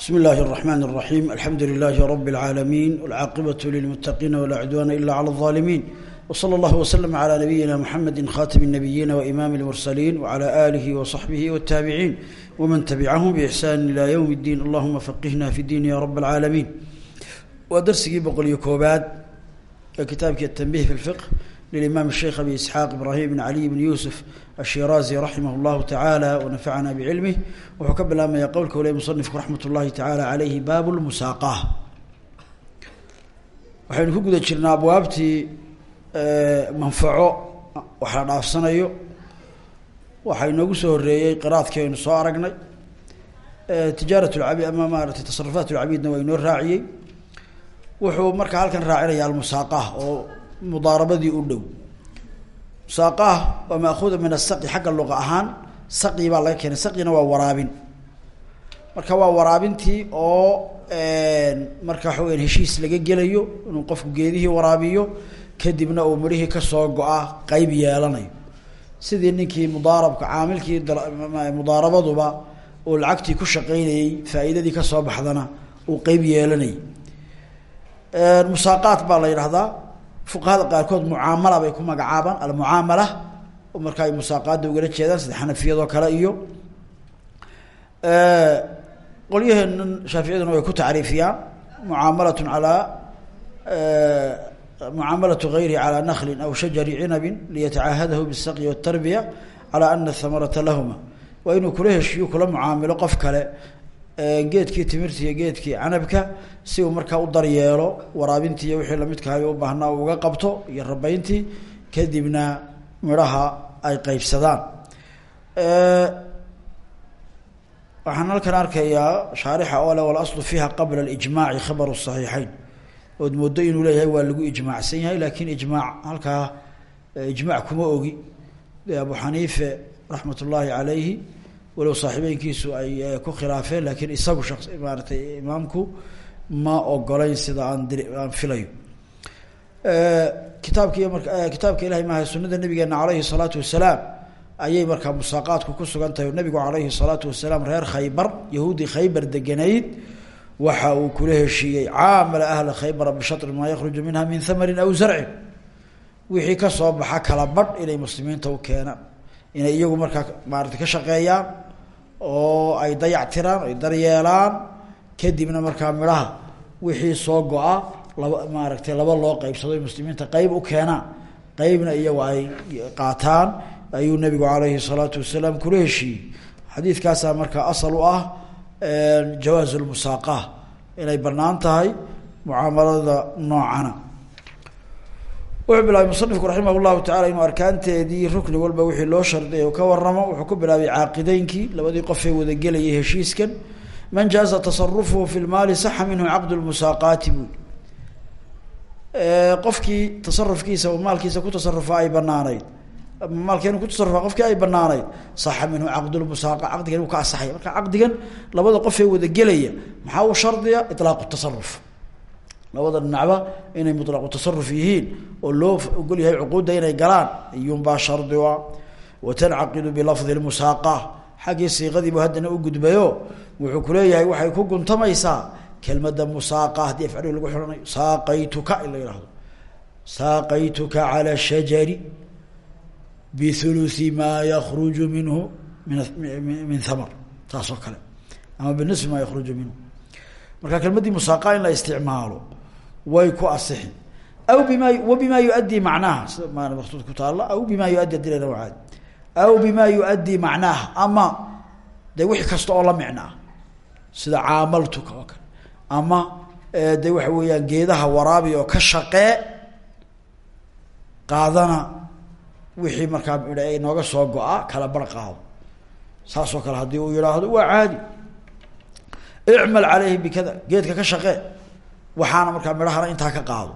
بسم الله الرحمن الرحيم الحمد لله رب العالمين والعاقبة للمتقين ولا عدوان إلا على الظالمين وصلى الله وسلم على نبينا محمد خاتم النبيين وإمام المرسلين وعلى آله وصحبه والتابعين ومن تبعهم بإحسان إلى يوم الدين اللهم فقهنا في الدين يا رب العالمين ودرسي بقول يكوبات كتابك التنبيه في الفقه للإمام الشيخ أبي إسحاق إبراهيم بن علي بن يوسف الشيرازي رحمه الله تعالى ونفعنا بعلمه wuxuu ka bilaabmaya qowlka waliy musanifku raxmat ullahi tacaala caleyhi baabu lmusaaqah waxaynu ku guda jirnaa abwaabtii manfaco wax la dhaafsanayo waxaa inoogu soo horeeyey qiraadkii aynu soo aragnay tijaarat lcabiid ama maaratay tasarufaat lcabiidna waa inoo raaciyey wuxuu markaa halkan raacinaya almusaaqah oo mudaarabadii u dhow. Musaaqah waa maakuuda min asaqi xagga luqa ahaan saqi baa laga keenay. Saqina marka waa waraabintii oo marka waxa heshiis laga gelayo inuu qofku geedihii waraabiyo kadibna uu midhihii ka soo go-a qeyb yeelanayo. Sidii ninkii mudaarabka caamilkii mudaarabaduba uu lacagtii ku shaqeynayey faa'iidadii ka soo baxdana uu qeyb yeelanayay. Musaaqaat baa la yidhahdaa fuqahada qaarkood mucaamala bay ku magacaabaan. Almucaamala marka ay musaaqaada ugala jeedaan sida xanafiyadoo kale iyo qolyaheenan shaaficiyaduna way ku tacriifiyaan. Mucaamalatun alaa mucaamalatu gayrihi calaa naklin aw shajari cinabin liyatacaahadahu bisaqyi watarbiya calaa ana hamarata lahuma. Waa inuu kula heshiiyo kula mucaamilo qof kale geedkii timirta iyo geedkii canabka si uu markaa u daryeelo waraabintii iyo wixii lamidkahay u baahnaa uga qabto iyo rabeyntii kadibna midhaha ay qeybsadaan waxaan halkan arkayaa shaarixa oo le walaslu fiiha qabla alijmaaci khabaru saxiixeyn ood moodo inuu leeyahay waa lagu ijmaacsan yahay laakiin ijmaac halkaa ijmaac kuma ogi. Abu xaniife raxmat ullaahi walow saaxiibeynkiisu ay eh, ku khilaafeen laakiin isagu shas eh, maaratay eh, imaamku ma ogolayn sida aan dir aan filayo. Kitaabka iyo mara kitaabka ilahay maaha sunada nabigeena caleyhi salaatu wasalaam ayay markaa musaaqaadku ku sugan nabigu caleyhi salaatu wasalaam reer khaybar yahuudii khaybar deganayd waxa uu kula heshiiyey caamala ahla khaybara bishari maa yakruju minha min hamarin aw zarcin. Wixii ka soo baxa kala badh inay muslimiinta u keenaan inay iyagu markaa maarata ka shaqeeyaan oo ay dayactiraan ay daryeelaan kadibna markaa midhaha wixii soo go-a laba maaragtay laba loo qeybsado muslimiinta qeyb u keenaan qeybna iyagu ay qaataan ayuu nabigu alayhi الsalaatu wasalaam kula heshiiyey. Xadiidkaasaa markaa asal u ah jawaaz lmusaaqah inay bannaan tahay mucaamalada noocana wuxuu bilaabay musanifku raximah llahu tacala inuu arkaanteedii rukni walba wixii loo shardiya u ka waramo wuxuu ku bilaabay caaqideynkii labadii qofee wadagelayay heshiiskan. Man jaaza tasarufuhu fi lmaali saxa minhu caqd lmusaaqaati buui qofkii tasarufkiisa maalkiisa ku tasarufa ay banaanayd maalkeenu ku tasarufa qofkii ay banaanayd saxa minhu caqdulmusaaqa caqdigan uu ka asaxaya marka caqdigan labada qofee wada gelaya maxaa u shardiya? Ilaaqu tasaruf labada dhinacba inay mutlaqu tasaruf yihiin oo loo ogol yahay cuquudda inay galaan iyuunbaa shardi a watancaqidu bilafdi lmusaaqa xaggii siiqadiibu haddana u gudbayo wuxuu kuleeyahay waxay ku guntamaysaa kelmada musaaqa haddii afcaliga lagu xihanayo saaqaytuka in la yihahdo saaqaytuka cala shajari bihuluثi maa yakruju minhu min min hamar taas oo kale. Ama binisfi maa yakruju minhu. Marka kelmaddii musaaqa in la isticmaalo way ku asixi aw bima wabima yuaddi macnaha. Sida maana maktuud ku taalla aw bima yuaddi adila nawcaad aw bima yuaddi macnaaha ama de wixi kasta oo la micnaa. Sida caamaltuka oo kale. Ama de waxa weeyaan geedaha waraabi oo ka shaqee qaadana wixii markaa midha nooga soo go-a kala bar qaado. Saas oo kale haddii uu yihaahdo waa caadi. Icmal caleyhi bikada geedka ka shaqee waxaana markaa midhahana intaa ka qaado.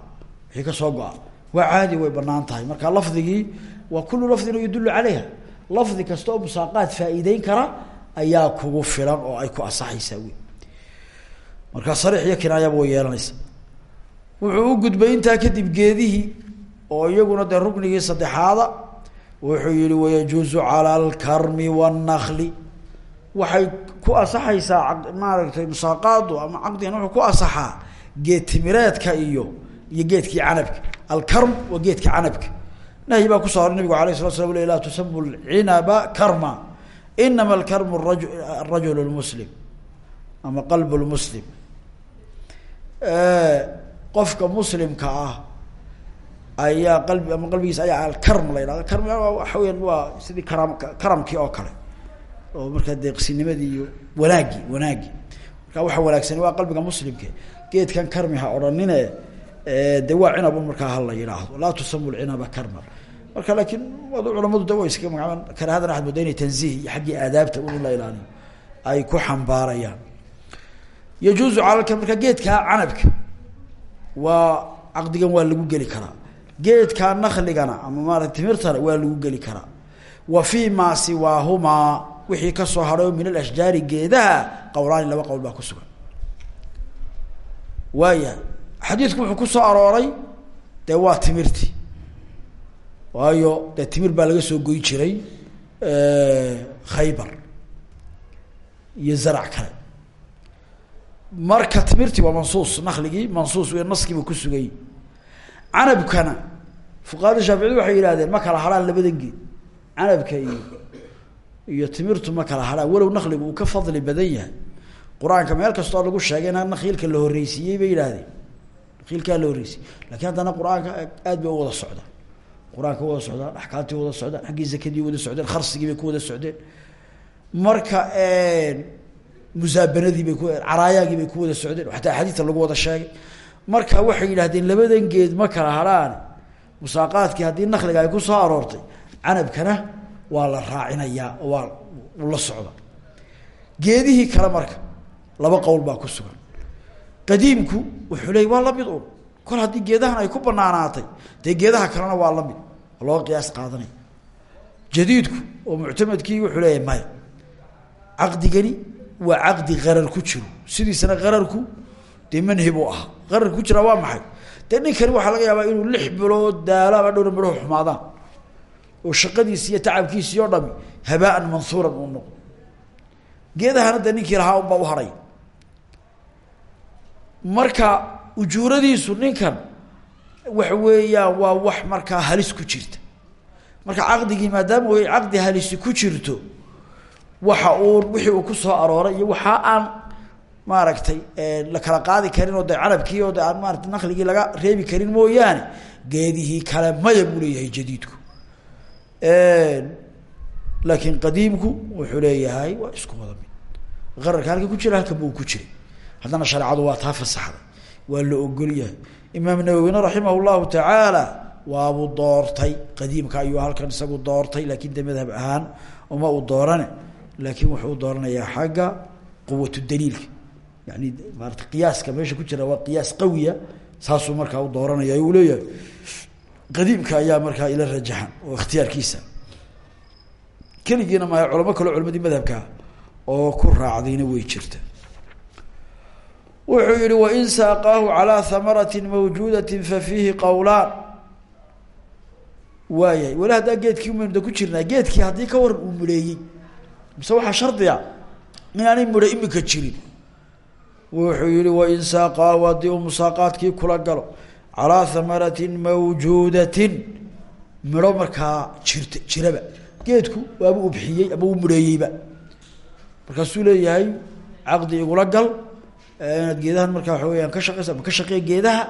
Wixii ka soo go-a waa caadi way banaan marka lafdigii waa kullu lafdin yadullu caleyha lafdi kasta oo musaaqaad faa-iideyn kara ayaa kugu filan oo ay ku asaxaysaa wey markaa sariix iyo kinaayaba way yeelanaysa. Wuxuu u gudbay intaa kadib geedihii oo iyaguna dee ruknigii saddexaada wuxuu yihi wayajuuzu cala alkarmi waannakli waxay ku asaxaysaa maaragtay musaaqaadu ama caqdigan wuxuu ku asaxaa geed timireedka iyo iyo geedkii canabka. Alkarm waa geedka canabka. Nahyi baa ku soo horay nabigu alayh salatu slam laa tusabu lcinaba karma. Inama alkarmu raju arajul ama qalb lmuslim qofka muslimka ah ayaa qalbi ama qalbigiisa ayaa alkarm la yidhahda karm waxa weyaan waa sidii karam karamkii oo kale. Oo markaa deeqsinimadii iyo wanaagii wanaagii waxa wanaagsan waa qalbiga muslimka geedkan karmi ha odhanine de waa cinabun markaa hala yidhaahdo. Laa tusamu lcinaba karma. Marka laakiin wad culamadu da wa iska magacaban karaahadan waxad mooda inay tanziih iyo xaggii aadaabta un in la ilaaliyo ay ku xambaarayaan. Yajuuzu calalka marka geedkaa canabka waa caqdigan waa lagu geli karaa. Geedkaa nakligana ama maarata timirtana waa lagu geli karaa. Wa fii maa siwaahumaa wixii ka soo hadhay min alashjaari geedaha qowlaani laba qowl baa ku sugan waayahay xadiidku wuxuu ku soo arooray dee waa timirti waayo dee timir baa laga soo goy jiray khaybar iyo zarac kale. Marka timirti waa mansuus nakligii mansuus w naskiiba ku sugay. Canabkana fuqahada shaaficiyadu waxay yidhahdeen ma kala hadhaan labadan geed canabka iyo iyo timirtu ma kala hadhaan walow nakligu uu ka fadli badan yahay qur'aanka meel kastoo lagu sheegay in nakiilka la horreysiiyey bay yidhaahdeen. Nakiilkaa la horreysiyey laakiin haddana qur'aanka aad bay wada socdaan qur'aanka wada socdaan axkaamtii wada socdaan xaggii zakadii wada socdeen kharsigii bay ku wada socdeen. Marka musaabanadii bay ku caraayaagii bay ku wada socdeen. Xataa axaadiista lagu wada sheegay. Marka waxay yidhahdeen labadan geed ma kala hadhaan musaaqaadkii haddii nakliga ay ku soo aroortay canabkana waa la raacinayaa waa la socda. Geedihii kale marka laba qowl baa ku sugan. Qadiimku wuxuu leey waa la mid un kol haddii geedahan ay ku banaanaatay dee geedaha kalena waa la mid loo qiyaas qaadanaya jadiidku oo muctamadkii wuxuu leeyahy maya caqdigani waa caqdi qarar ku jiro. Sidiisana qararku dee manhib u ahaa qarar ku jira waa maxay? Dee ninkani waxaa laga yaabaa inuu lix bilood daalo ama dhowra midhahu xumaadaan. Oo shaqadiisi iyo tacabkiisii oo dhami habaan manhuuran uu noqdo. Geedahana dee ninkii lahaa unbaa u haray marka ujuuradiisu ninkan waxa weeyaan waa wax markaa halis ku jirta. Marka caqdigii maadaama way caqdi halisi ku jirto waxa uu wixii uu ku soo arooray iyo waxaa aan maaragtay la kala qaadi karin oo de canabkii oo de aan maarata nakligii laga reebi karin mooyaane geedihii kale maya buu leeyahay jadiidku. Laakiin qadiimku wuxuu leeyahay waa isku wada mid. Qararka halka ku jira halkan buu ku jiray haddana shareecadu waa taa fasaxday waa la ogol yahay. Imaam nawowina raximah llahu tacaala waabuu doortay qadiimka ayuu halkan isagu doortay laakin de madhab ahaan uma uu doorane laakiin wuxuu u dooranayaa xagga quwatu daliilka. Yani maarata qiyaaska meesha ku jira waa qiyaas qawiya saasuu markaa u dooranaya uu leeyahay. Qadiimka ayaa markaa ila rajaxan oo ikhtiyaarkiisa. Keligiina maya culamo kaleo culimadii madhabkaa oo ku raacdayna way jirta wuxuu yihi wain saaqaahu calىa hamarati mawjuudati fafiihi qowlaan waayahay weli haddaa geedkii umaynu ku jirnaa geedkii haddii ka waran uu muleeyey mise waxaa shardiga inaanay mudho imika jirin. Wuxuu yihi wain saaqaahu haddii uu musaaqaadkii kula galo calىa hamaratin mawjuudatin. Midho markaa jirta jiraba. Geedku waaba ubxiyey ama uu muleeyeyba markaasuu leeyahay caqdi igula gal inaad geedahan markaa waxa weyaan ka shaqeysa ama ka shaqee geedaha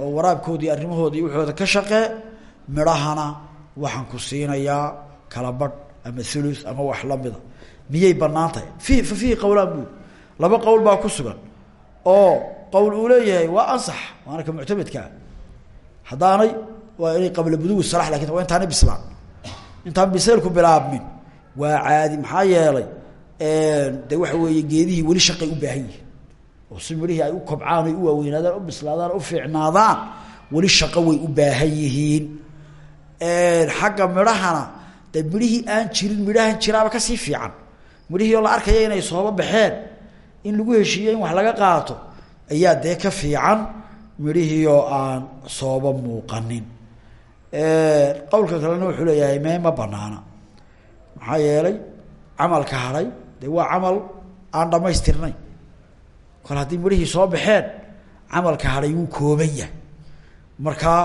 oo waraabkoodii arrimahoodii waxooda ka shaqee midhahana waxaan ku siinayaa kala badh ama thuluth ama wax lamida miyay bannaan tahay? Fi fa bui laba qowl baa ku sugan oo qowl uu leeyahay waa ansax waana ka muctamedkaa haddaanay waa inay qabla buduwi salax laakiin waa intaanay bislaan. Intaan biseelku bilaabmin waa caadi maxaa yeelay de waxa weeye geedihii weli shaqay u baahan yihiin oo si ay u kobcaan ay u waaweynaadaan u bislaadaan u fiicnaadaan weli shaqo u baahan yihiin. Xagga midhahana de midhihii aan jirin midhahan jiraaba ka sii fiican. Midhihii la arkaya inay sooba baxeen in lagu heshiiyo in wax laga qaato ayaa dee ka fiican midhihii oo aan sooba muuqanin. Qowlka kalena wuxuu leeyahay mee ma banaana. Maxaa yeelay camalka hadhay dee waa camal aan dhamaystirnayn kol haddii midhihii soo baxeen camalka hadhay wuu kooban yahay. Markaa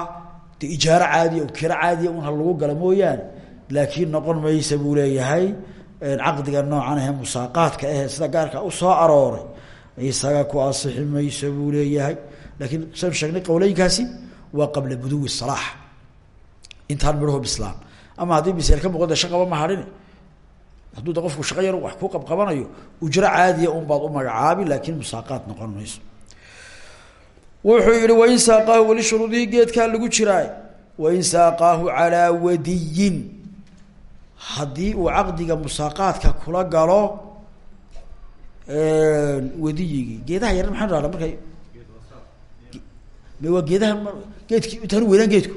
de ijaaro caadiya kiro caadiya un ha lagu gala mooyaane laakiin noqon maysa buu leeyahay caqdiga noocan ahe musaaqaadka ahe sida gaarka u soo arooray isaga ku asixi maysa buu leeyahay. Laakiin saynu sheegnay qowleynkaasi waa qabla buduwi salaax intaan midhaho bislaan ama haddii biseel ka muuqo de ma hadhin hadduu de qofku shaqo yar wax ku qabqabanayo ujro caadiya un baad u magacaabi laakiin musaaqaad noqon mayso. Wuxuu yihi wain saaqaahu weli shuruudihii geedkaa lagu jiraay wain saaqaahu calaa wadiyin. Haddii uu caqdiga musaaqaadka kula galo wadiyigii geedaha yarar maxaa dhahda markay? Waa geedaha geedki intaanu weynaan geedku.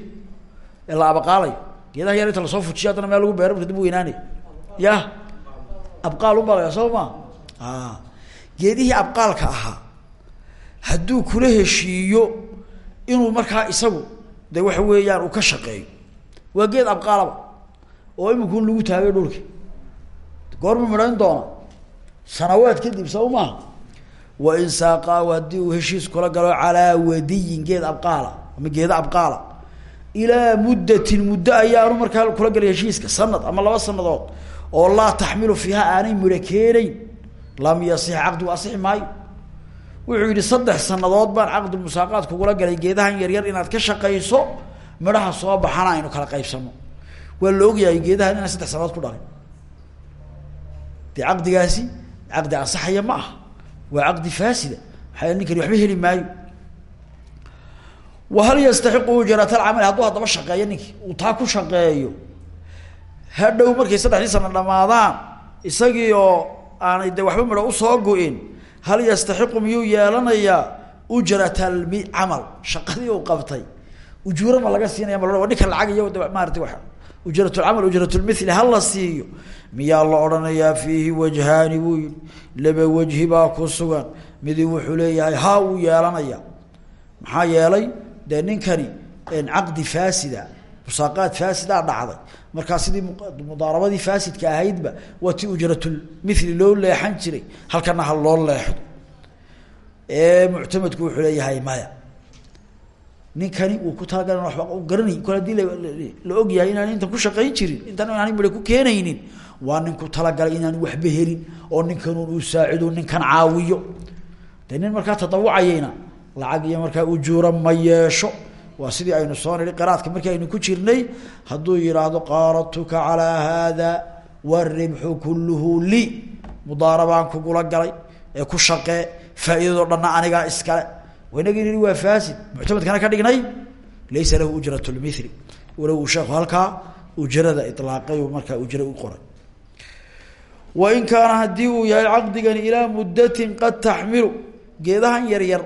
Ee la abaqaalayo. Geedaha yar inta la soo fujiyo haddana meel lagu beero marka dib weynaanay. Ya abqaal ubalaya soo ma? Geedihii abqaalka ahaa hadduu kula heshiiyo inuu markaa isagu de waxa weeyaan uu ka shaqeeyo. Waa geed abqaalaba oo imikun lagu taagay dhulki goorma midhayn doona? Sanawaad kadib soo maaha wain saaqaahu haddii uu heshiis kula galo calaa wadiyin geed abqaala ama geeda abqaala. Ilaa muddatin muddo ayaanu markaa kula galay heshiiska sanad ama laba sanadood oo laa taxmilu fiiha aanay keenayn lam yasix caqdigu asixi maayo. Wuxuu yihi saddex sanadood baan caqdi musaaqaad kugula galay geedahan yaryar inaad ka shaqayso midhaha soo baxana aynu kala qaybsano. Waa la ogyahay geedahan inaan saddex sanadood ku dhalin dee caqdigaasi caqdi ansaxaya ma aha waa caqdi faasida maxaa ninkani waxba heli maayo. Wahal yastaxiqu ujrat alcamal hadduu haddaba shaqeeyo ninkii uu taa ku shaqeeyo hadhow markay saddexdii sana dhamaadaan isagii oo aanay waxba midho u soo go-in hal yastaxiqu miyuu yeelanayaa ujrat camal shaqadii uu qabtay. Ujuuro ma laga siinaya ma la ninka lacag iyo maarata wa ujrat lcamal ujrat lmithli ha la siiyo. Miyaa la odhanayaa fiihi wajhaani yihi laba wajhi baa ku sugan. Midi wuxuu leeyahay ha uu yeelanaya. Maxaa yeelay dee ninkani caqdi faasida musaaqaad faasidaa dhacday markaa sidii mudaarabadii faasidka ahaydba waa ti ujratulmithli loo leexan jiray halkana ha loo leexdo. Muctamadku wuxuu leeyahay maya ninkani uu ku talagalan waba garanay kol haddii la og yahay inaan intan ku shaqayn jirin intan inaanay midho ku keenaynin waa nin ku talagalay inaan waxba helin oo ninkanun uu saacido ninkan caawiyo. De nin markaa tadawucayayna lacag iyo markaa ujuura ma yeesho waa sidii aynu soo nidhi qiraadka markii aynu ku jirnay hadduu yidhaahdo qaaradtuka calaa haada waribxu kulluhu lii mudaarabaan kugula galay ee ku shaqee faa'iidadoo dhanna anigaa iskale. Inagii nihi waa faasid muctamadkana ka dhignay? Laysa lahu ujrat lmithli. Walow uu sheeku halkaa ujrada ilaaqay markaa ujra u qoray. Wain kaana haddii uu yahay caqdigani ilaa muddatin qad taxmilu geedahan yar yar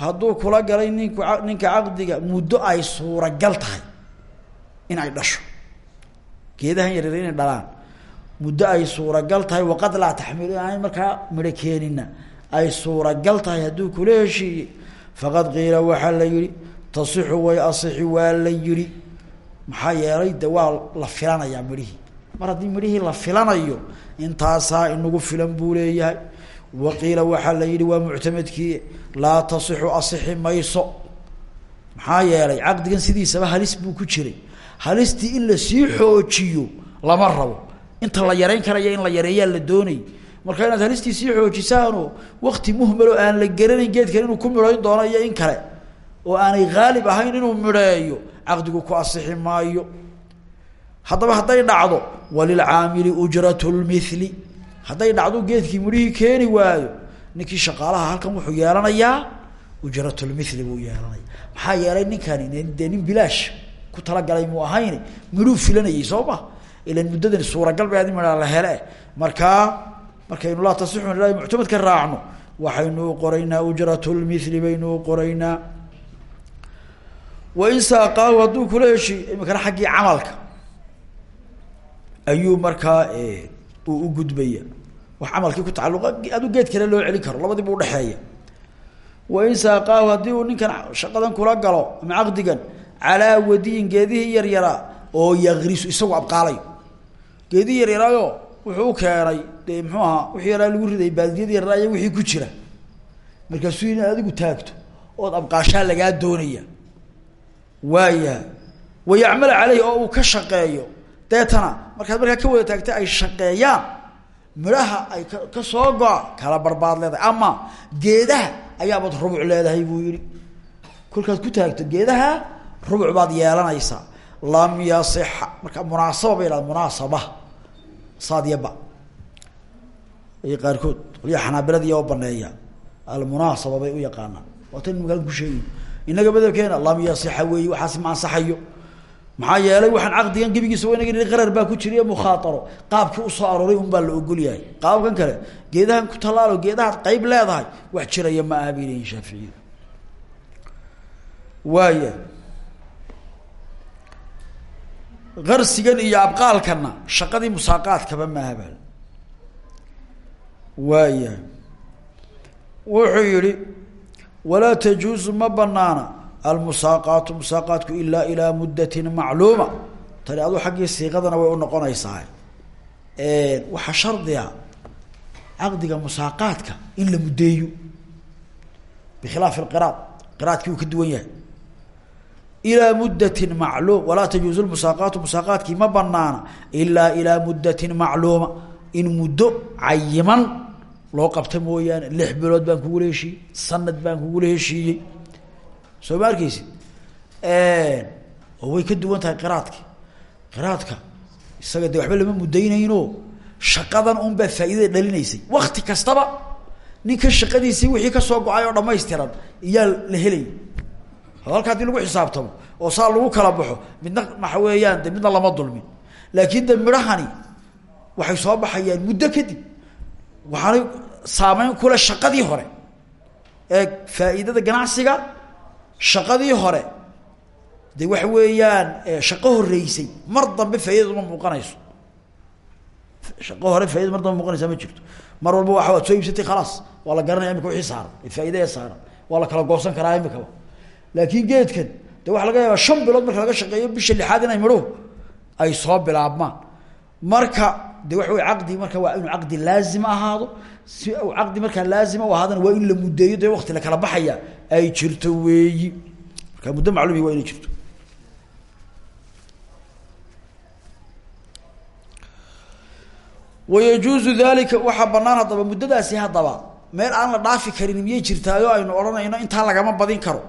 hadduu kula galay ninku ninka caqdiga muddo ay suuragal tahay in ay dhasho. Geedahan yaryar inay dhalaan. Muddo ay suuragal tahay waqad laa taxmilu aanay markaa midho keenina ay suuragal tahay hadduu kula heshiiyey. Faqad qiila waxaa la yihi tasixu way asixi waa la yihi maxaa yeelay de waa la filanayaa midhihii. Mar haddii midhihii la filanayo intaasaa inagu filan buu leeyahay waqiila waxaa la yihi waa muctamadkii laa tasixu asixi mayso. Maxaa yeelay caqdigan sidiisaba halis buu ku jiray. Halistii in la sii xoojiyo lama rabo. Inta la yareyn karaya in la yareeyaa la doonay. Marka inaad halistii sii xoojisaano wakti muhmalo aan la garanayn geedkan inuu ku midhayn doono iyo in kale oo aanay haalib ahayn inuu midheeyo caqdigu ku asixi maayo. Haddaba hadday dhacdo walilcaamili ujrat lmithli hadday dhacdo geedkii midhihii keeni waayo ninkii shaqaalaha halkan wuxuu yeelanayaa ujratulmithli buu yeelanaya maxaa yeelay ninkani dee bilaash ku talagalay muu ahayn midhuu filanayay soo ma? Ilan muddadani suuragal bay adi midhaa la hele. Markaa markaynu laa tasixu ilaahi muctamadka raacno waxaynu u qoraynaa ujratulmithli baynu u qoraynaa wain saaqaahu hadduu kula heshiy imikana xaggii camalka ayuu markaa uu u gudbaya wax camalkii ku tacalluqa aduu geed kale loo celin karo labadiiba udhexeeya wain saaqaahu haddii uu ninkan shaqadan kula galo ama caqdigan calaa wadiyin geedihii yaryaraa oo yakrisu isagu abqaalayo. Geedihii yaryaraayo wuxuu keenay dee muxuu ahaa lagu riday baaldiyadii yaraa iyo wixii ku jira. Markaasuu in adigu taagto ood abqaashaa lagaa doonaya. Waayahay wayacmal caleyhi oo uu ka shaqeeyo. Deetana markaad markaa ka wada taagta ay shaqeeyaan midhaha ay ka soo go-a kala barbaad leedahay. Ama geedaha ayaabaad rubuc leedahay buu yihi kolkaad ku taagto geedaha rubuc baad yeelanaysaa lam yasixa marka munaasaba bay ihahda munaasaba. Sadyaba ay qaarkood waliya xanaabiladiiya oo baneeya. Almunaasaba bay u yaqaanaan. Waa tan makaan ku sheegi inaga madabkeena lam yasixa weeyi waxaasi ma ansaxayo maxaa yeelay waxaan caqdigan gebigiisa waynaga nihi qarar baa ku jiriyo mukhaataro. Qaabkii u soo arooray un baa la ogol yahay. Qaabkan kale geedahan ku tallaalo geedahaad qeyb leedahay wax jiraya ma aha bay leeyihiin shaaficiyadu waaya iyo abqaalkana shaqadii musaaqaadkaba maaha bal waaya wuxuu yihi walaa tajuuzu ma banaana almusaaqaatu musaaqaatku ilaa ilaa muddatin macluuma. Tani aduu xaggii siiqadana way unoqonaysaa waxaa shardiga caqdiga musaaqaadka in la muddeeyo. Bikhilaaf qiraad qiraadkii uu ka duwan yahay. Ilaa muddatin macluum walaa tajuuzu musaaqaatu musaaqaadkii ma banaana ilaa ilaa muddatin macluuma in muddo cayiman loo qabta mooyaane lix bilood baan kugula heshiiyey sanad baan kugula heshiiyey soo ma arkeysid way ka duwan tahay qiraadki. Qiraadka isaga de waxba lama mudaynayno. Shaqadan un baa faa'iidada dhalinaysay wakti kastaba ninka shaqadiisii wixii ka soo go'ay oo dhamaystiran iyaa la helay. Halka haddii lagu xisaabtamo oo saa lagu kala baxo midna waxa weeyaan de midna lama dulmin. Laakiin de midhahani waxay soo baxayaan muddo kadib waxaanay saameyn kule shaqadii hore. Ee faa'iidada ganacsiga shaqadii hore de waxa weeyaan shaqo horeysay mar dambe faaidadu ma muuqanayso. Shaqo hore faaidada mar dambe ma jirto. Mar walba waa waa la garanaya imika wixii saaran faaida ee saaran waa la kala goosan karaa imikaba laakiin geedkan de waxa laga yaabaa shan bilood marka laga shaqeeyo bisha lixaad inay midhuhu ay soo bilaabmaan. Marka de waxa wey caqdi marka waa inuu caqdi laazim ahaado si uu caqdi markaa laazima u waa in la muddeeyo dee wakti la kala baxaya ay jirto weeyi. Marka muddo macluumi waa inay jirto. Wayajuuzu dalika waxaa banaan haddaba muddadaasi haddaba meel aan la dhaafi karin miyay jirtaayo aynu odhanayno intaa lagama badin karo.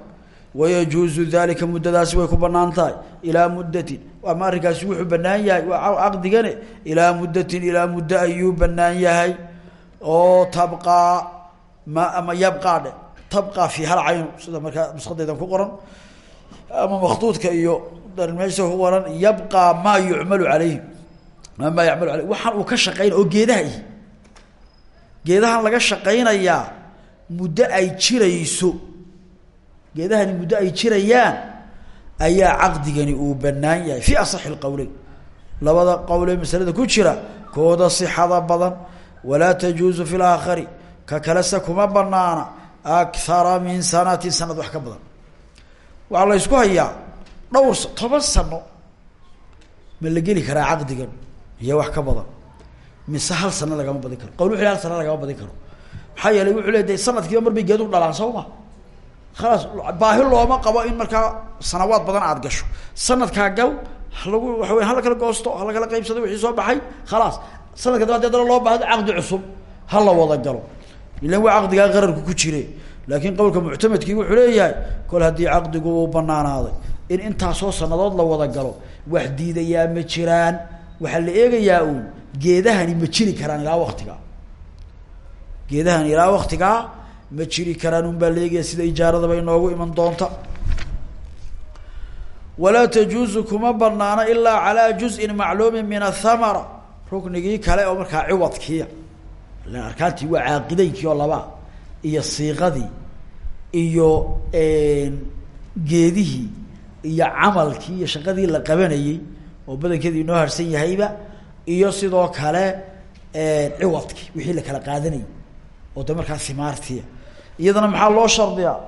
Wayajuuzu dalika muddadaasi way ku bannaan tahay. Ilaa muddatin. Ama arrinkaasi wuxuu banaan yahay? Waa caqdigane? Ilaa muddatin ilaa muddo ayuu banaan yahay. Oo tabqaa ma ama yabqaa tabqaa fi hal caynu sida markaa nusqadeydan ku qoran ama makduudka iyo meesha ku qoran yabqaa maa yucmalu calayhi. Maa yacmalu aleyh waxaan uu ka shaqeynaya oo geedaha ihi geedahan laga shaqaynayaa muddo ay jirayso. Geedahani muddo ay jirayaan ayaa caqdigani uu banaan yahay. Fi asaxi lqowleyn labada qowlee masalada ku jira kooda sixada badan walaa tajuuzu fi laakhari ka kalese kuma banaana akara min sanatin sanad wax ka badan. Waxaa la ysku hayaa dhowr toban sano ma la geli karaa caqdigan iyo wax ka badan. Mise hal sano lagama badin karo. Qawl wuxu hal sano lagama badin karo. Maxaa yeelay wuxuu le de sanadkiiba mar bay geedu dhalaan soo ma? Khalaas baahi looma qabo in markaa sanawaad badan aad gasho. Sanadkaa gal halagu waxa wey hala kala goosto hala kala qaybsado wixii soo baxay khalaas sanadka daba loo baahdo caqdi cusub ha ilan waa caqdigaa qararku ku jire. Laakiin qowlka muctamadkii wuxuu leeyahay kol haddii caqdigu uu banaanaaday in intaasoo sanadood la wada galo wax diidayaa ma jiraan waxaa la eegayaa uun geedahani ma jiri karaan ilaa waktigaa geedahani ilaa waktigaa ma jiri karaan un baa la eegaya sida ijaaradaba inoogu iman doonta. Walaa tajuuzu kuma banaano ilaa calaa juzin macluumin min athamara ruknigii kale oo markaa ciwadkiia ilan arkaantii waa caaqideynkii oo labaa iyo siiqadii iyo geedihii iyo camalkii iyo shaqadii la qabanayey oo badankeedii inoo harsan yahayba iyo sidoo kale ciwadkii wixii la kala qaadanayay oo de markaa himaartiia iyadana maxaa loo shardiyaa?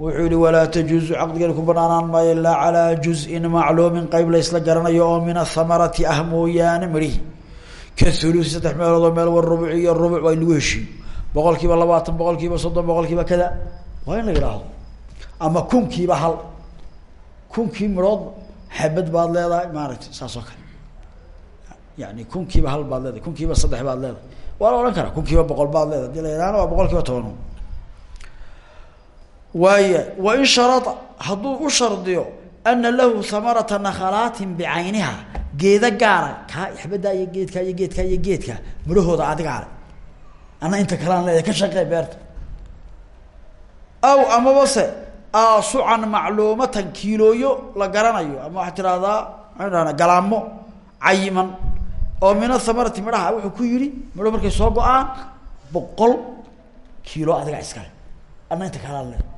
Wuxuu yihi walaa tajuuzu caqdigani ku banaanaan maayo ilaa calaa juzin macluumin qeyb la ysla garanayo oo min athamarati ah mooyaane kathulusi saddex meeloodoo meel war rubuc iyo rubuc waa in lagu heshiiyo boqol kiiba labaatan boqol kiiba soddon ama kunkiiba hal kunkii midhood xabad baad leedahay maaragtay saas oo kale yani kunkiiba hal baad leedahay kunkiiba saddex baad leedahay waa la odhan kunkiiba boqol baad leedahay haddii waa boqol kiiba toban waaya wain sharada hadduu u shardiyo lahu hamarata nakhalaatin bicayniha geeda gaara kaa xabaddaa iyo geedkaa iyo geedkaa iyo geedkaa midhahooda adigaale ana inta kalean leedahay ka shaqee beerta. Aw amaba se aasucan macluumatan kiilooyo la garanayo ama waxaa tirahdaa maxaan galaamo cayiman oo min athamarati midhaha wuxuu ku yihi midho markay soo go'aan boqol kiilo adigaa iskale ana inta kalean leedahay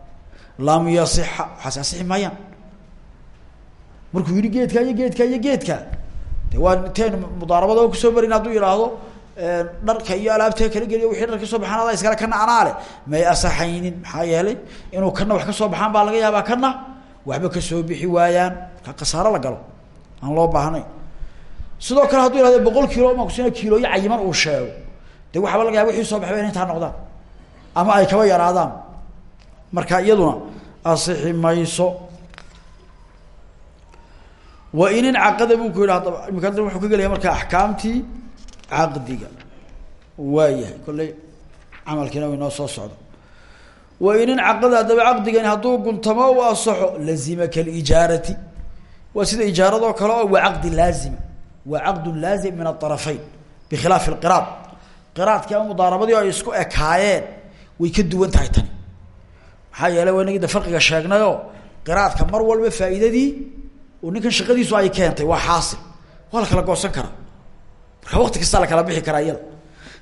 lam yasixa waxaas asixi maayaan. Markuu iyo geedka iyo geedka de waa intaynu mudaarabada ku soo marin hadduu yidhaahdo dharka iyo alaabta kala geliyo wixii dhar ka soo baxaan adaa iskale kana anaale may asaxaynin maxaa yeelay inuu kana wax ka soo baxaan baa laga yaabaa kana waxba ka soo bixi waayaan ka khasaaro la galo. Aan loo baahnayn. Sidoo kale hadduu yihahdo boqol kiilo ma kusina kiilooyo cayiman uu sheego. De waxaaba laga yaba wixii soo baxba in intaa ama ay kaba yaraadaan. Marka iyaduna asixi mayso wain incaqada buu ku haddaba imika hadda wuxuu ka gelaya marka axkaamtii caqdiga. Waayahay kolley camalkiina wa inoo soo socdo. Wain incaqada haddaba caqdigani guntamo u asaxo lazimaka alijaarati waa sida ijaaradoo kale oo waa caqdi laazima waa caqdun laazim min aطarafayn bikhilaafi اlqiraad qiraadkii ama mudaarabadii ay isku ekaayeen way ka duwan tahay tani. Maxaa yeelay waa inagii da farqiga sheegnayoo qiraadka mar walba faa'iidadii ninkan shaqadiisu ay keentay waa xaasil. Waa la kala goosan karaa marka wakti kastaa la kala bixi karaa iyada.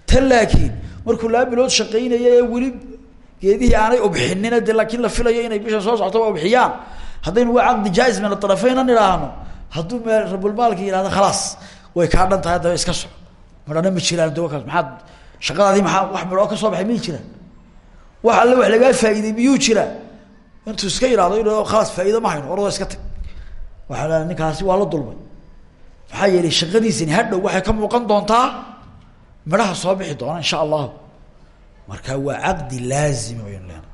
Tan laakiin markuu laba bilood shaqaynaya ee weli geedihii aanay ubxinina de laakiin la filayo inay bisha soo socto ubxiyaan haddaynu waa caqdi jaa-is min aطarafeyn an idhaahno hadduu me rabulmaalka yihahdo khalaas way kaa dhan tahay iska soco madhana ma jiraan dawakaas maxaad shaqadaadii wax midhoo ka soo baxay miy jiraan? Wax wax lagaa faa'iiday miyuu jiraa? Intuu iska yidhahdo in khalaas faa'ido ma hayno oradoo iska tag waxaa la ninkaasi waa la dulmay. Maxaa yeelay shaqadiisani hadhow waxay ka muuqan doontaa? Midhaha soo bixi doona insha allahu. Marka waa caqdi laazima baynu leenahay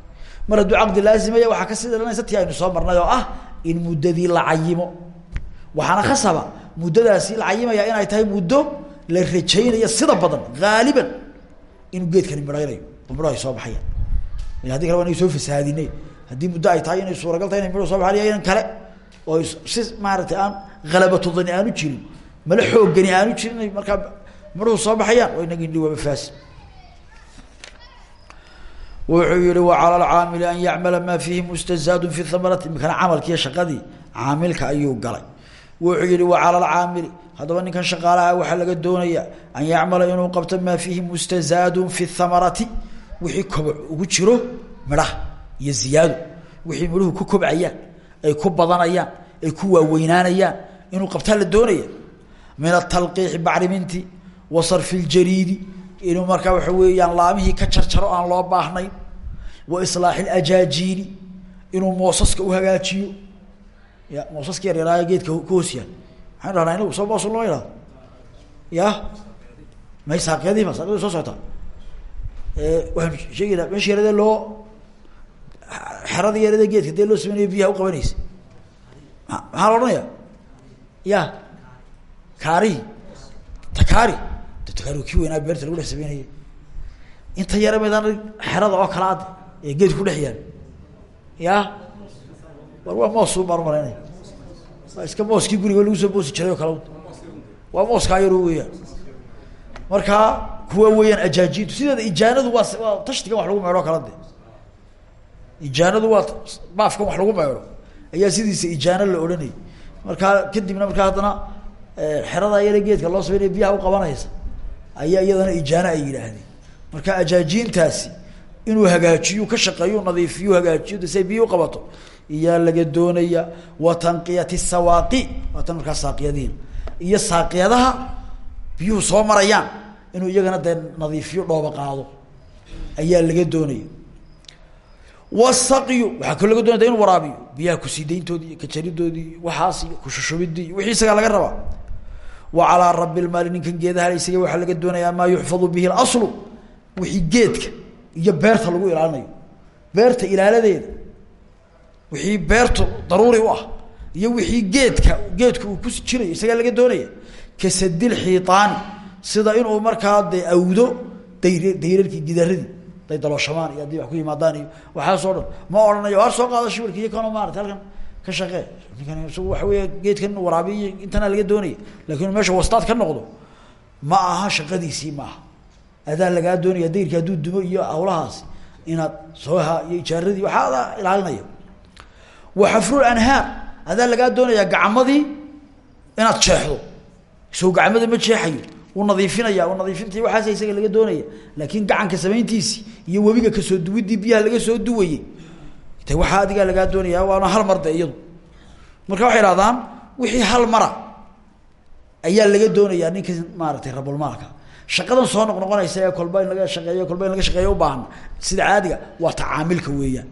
mar hadduu caqdi laazimaya waxaa ka sii dhalanaysa tii aynu soo marnay ah in muddadii la cayimo. Waxaana khasaba muddadaasi la cayimaya inay tahay muddo la rajaynayo sida badan haaliban inuu geedkani midhaynayo oo soo baxayaan. Haddii kale waa inay soo fasaadinay. Haddii muddo ay tahay inay suuragal tahay inay midho soo baxan inan kale oo si maaragtay aan halabatudani aanu jirin mala xooggani aanu jirin markaa midhuhu soo baxayaan waa inagi indhi waaba faasi wuxuu yihi wacala alcaamili an yacmala maa fiihi mustazaadu fi hamarati imikana camalkiiyo shaqadii caamilka ayuu galay. Wuxuu yihi wacala alcaamili haddaba ninkan shaqaalaha waxaa laga doonaya an yacmala inuu qabto maa fiihi mustazaadun fi hamarati wixii koboc ugu jiro midhaha iyo ziyaado. Wixii midhuhu ku kobcayaan ay ku badanayaan ay ku waaweynaanayaan inuu qabtaa la doonaya. Min atalqiixi bacriminti wa sarfi ljariidi inuu markaa waxa weeyaan laamihii ka jarjaro aan loo baahnayn wa islaaxi lajaajiini inuu moosaska uhagaajiyo ya moosaska yaryaraayo geedka ka maxaynu dhahnaa inagu soo moos ihahdo ya? May saaqyadiiba saaqyadi soo socotaa waxaanu sheegaynaa meesha yaradee loo xerada yarada geedka dee loo sameynaya biyaha uqabanaysa maxaa la odhanaya ya. Kaarihi takaari. De takaari kii beerta lagu dhex inta yara maydaan xerada oo kala ad ee geedka kudhex yaal. Ya. War waa moos baan u malaynaya waa iska mooskii guriga lagu soo moosi jiray oo waa mooskaa yaro weeyaan. Markaa kuwa weeyaan ajaajiintu sideeda ijaanadu waa waa wax lagu meedho kala de ijaanadu waa baafkan wax lagu meedho ayaa sidiisa ijaano la odhanayay. Markaa kadibna markaa haddana xeradaa yare geedka loo sameynaya biyaha uqabanaysa ayaa iyadana ijaano ay yidhaahdeen. Marka ajaajiintaasi inuu hagaajiyo ka shaqeeyo nadiifiyo hagaajiyo si ay biyi uqabato iyaa laga doonaya wa tanqiyati sawaaqi waa tan markaa saaqiyadiina iyo saaqiyadaha biyuhu soo marayaan inuu iyagana nadiifiyo dhooba qaado ayaa laga doonaya wasaqyu waxaa kaloo laga doonaya inu waraabiyo. Biyaha kusiidayntoodii iyo kajaridoodii waxaas iyo kushushubidii iyo wixii isagaa laga rabaa. Wa calaa rabi lmaali ninkan geedaha isaga waxaa laga doonayaa maa yuxfadu bihi اlaslu wixii geedka iyo beerta lagu ilaalinayo. Beerta ilaaladeeda. Wixii beertu daruuri u ah. Iyo wixii geedka geedku uu ku jirayo isagaa laga doonaya. Kasadil xiiaani sida inuu markaa de awdo dayr dayrarkii gidaradii day dalooshamaan iyo haddii wax ku yimaadaan iyo waxaasoo dhan. Ma odhanayo har soo qaado shiwilka iyo kanoo maarata halkan ka shaqee. Ninkan isagu waxa weya geedkan waraabiy intana laga doonaya laakiin meesha wastaad ka noqdo ma aha shaqadiisii maaha adaa lagaa doonaya dayrki hadduu iyo hawlahaasi inaad sooha iyo ijaaradii waxaa adaa ilaalinaya wa xafrul anhaar adaa lagaa doonaya gacmadii inaad jeexdo. Isagoo gacmada ma jeexayo nadiifinaya nadiifintii waxaas isaga laga doonaya. Laakiin gacanka samayntiisi iyo webiga ka soo duwidii biyaha laga soo duwayey. De waxaa adigaa lagaa doonaya waana hal mar de marka waxay hahdaan wixii hal mara ayaa laga doonayaa ninka maaratay rabulmaalka shaqadan soo noq noqonaysa ee kolba in laga shaqeeyo kolba in laga shaqeeyo ubaahan sida caadiga waa tacaamilka weeyaan.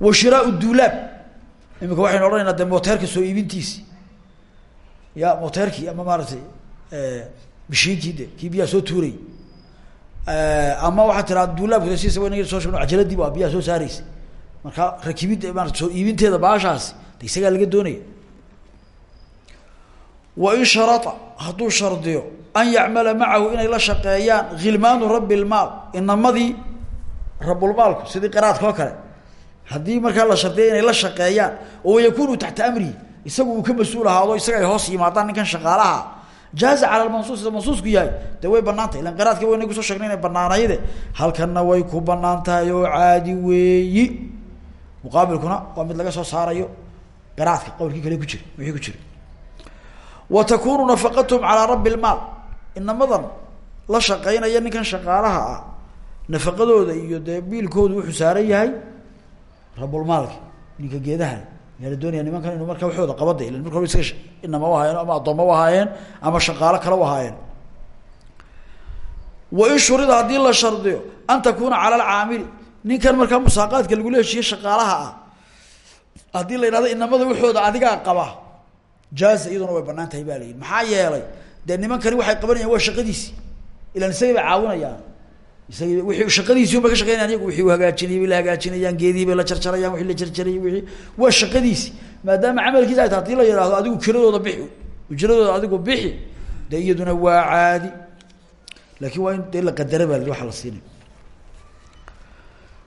Wa shiraau duulaab. Imika waxaynu odhanaynaa de moteerka soo iibintiisi. Ya moteerkii ama maaratay mishiinkii de kii biyaha soo tuurayy ama waxaa tiraa duulaabka siisa inaga soo shegno cajaladii ba biyaha soo saareysa marka rakibidda maarata soo iibinteeda baashaasi de isagaa laga doonaya. Wain sharaa hadduu shardiyo an yacmala macahu inay la shaqeeyaan khilmaanu rabi lmaal inamadii rabulmaalku sidii qiraadka oo kale. Haddii markaa la shardiya inay la shaqeeyaan oo wayakunu taxta amrihi isagu ka mas'uul ahaado isaga ay hoos yimaadaan ninkan shaqaalaha jaaza cala mansuus sida mansuusku yahay. Dee way bannaan tahay ilan qiraadka wayna ku soo shegnay inay banaanayde halkanna way ku bannaan tahay oo caadi weeyi. Muqaabilkuna waa mid laga soo saarayo qiraadka qowlkii kale ku jira wixii ku jira wa takunu nafaqatuhum calaa rabi lmaal inamadan la shaqeynaya ninkan shaqaalaha ah nafaqadooda iyo dee biilkoodu wuxuu saaran yahay rabulmaalka ninka geedaha la doonaya nimankan inu markaa waxooda qabada ila marka hore isaga inama u ama addooma u ama shaqaalo kale u ahaayeen wain shurida haddii la shardiyo an takuna cala alcaamili ninkan markaa musaaqaadka lagula heshiiye shaqaalaha ah haddii la yidhahdo inamada waxooda adigaa qaba jaaza iyaduna way bannaan tahay ba la yihi maxaa yeelay? Dee nimankani waxay qabanayaan waa shaqadiisi ilan isagay bay caawinayaan isagii wii shaqadiisii unbay ka shaqeynayan iyagu wixii u hagaajinayay bay la hagaajinayaan geedihii bay la jarjarayaan wixii la jarjarayay wixii waa shaqadiisi. Maadaama camalkiisa ay tahay haddii la yidhaahdo adigu kiradooda bixi ujiradooda adigu bixi dee iyaduna waa caadi. Laakin waa in dee la qadara ba la waa la siinay.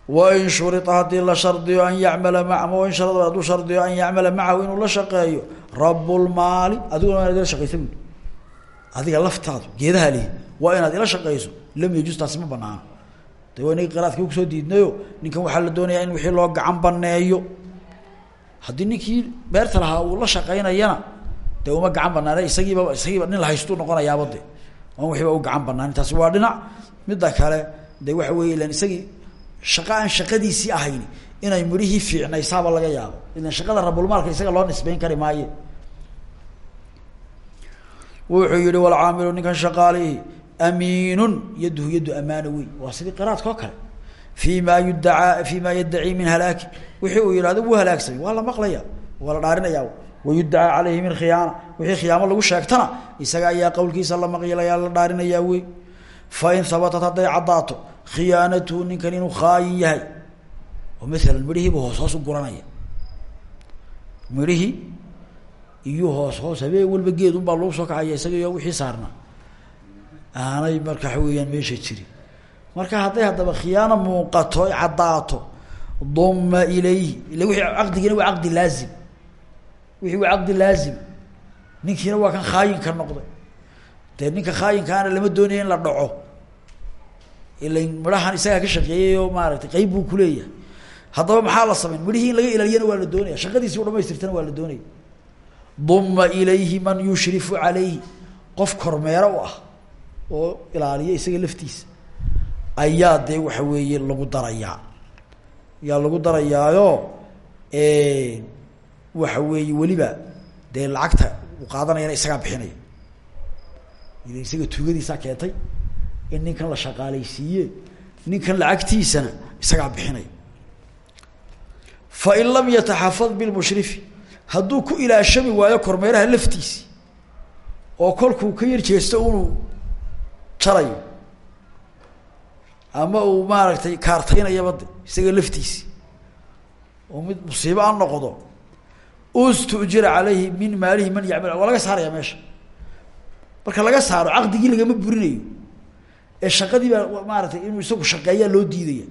Wain shuria haddii la shardiyo an yacmala maa ama wain sharad hadduu shardiyo an yacmala macahu inuu la shaqeeyo rabulmaali adiguna waa inaad ila shaqeysa bui adiga laftaadu geedaha lihi waa inaad ila shaqeyso lam yajus taasi ma banaano de waa inagi qiraadkii ku soo diidnayo ninkan waxaa la doonayaa in wixii loo gacan baneeyo haddii ninkii beerta lahaa uu la shaqeynayana dee uma gacan banaane isagiiba isagiiba nin la haystuu noqonayaaba de an wixiiba u gacan banaanin taasi waa dhinac. Midda kale de waxa weeye isagii shaqa aan shaqadiisii ahayn inay midhihii fiicnaysaaba laga yaabo. Ilan shaqada rabulmaalka isaga loo nisbeyn kari maaye. Wuxuu yihi walcaamilu ninkan shaqaalihi amiinun yaduhu yadu amaano wey waa sidii qiraadka oo kale fi ma yudacaa fi ma yadacii min halaaki wixii uu yidhahdo wuu halaagsamay waa la maqlaya waa la dhaarinaya wayudacaa caleyhi min khiyaana wixii khiyaamo lagu sheegtana isaga ayaa qowlkiisa la maqlayaa la dhaarinayaa wey fain habatat hadday caddaato khiyaanatuhu ninkan inuu khaayin yahay oo maalan midhihiibu hoos hoos u guranaya midhihii habeen walba geed unbaa lagu soo kacaya aanay marka waxa weeyaan meesha jirin. Marka hadday haddaba khiyaano muuqato caddaato duma ilayhi ila wixii caqdigiina waa caqdi laazim. Wixii waa caqdi laazim. Ninkiina waa kan khaayinka noqday. Dee ninka khaayinkaana lama doonaya in la dhaco. Ila midhahan isagaa ka shaqeeyay oo maaragtay qeyb buu kuleeyahay haddaba maxaa la sameyn midhihii laga ilaaliyana waa la doonaya shaqadiisi u waa la doonaya duma ilayhi man yushrifu calayhi qof kormeero u ah oo ilaaliya isaga laftiisa ayaa dee waxa weeye lagu darayaa. Ayaa lagu darayaayo waxa weeye weliba dee lacagta uu qaadanayana isagaa bixinaya. Isaga tuugadiisaa keentay. In ninkan la shaqaaleysiiye ninkan lacagtiisana isagaa bixinaya. Fain lam yataxafad bilmushrifi hadduu ku ilaashami waayo kormeeraha laftiisi oo kolkuu ka yar jeesto unuu jarayo ama uu maaragtay kaartaynayaba de isaga laftiisi. Oo mid musiibo a noqdo. Ustujira calayhi min maalihi man yacmal. Waa laga saaraya meesha. Marka laga saaro caqdigii lagama burinayo. Ee shaqadii baa maaratay inuu isagu shaqeeyaa loo diidaya.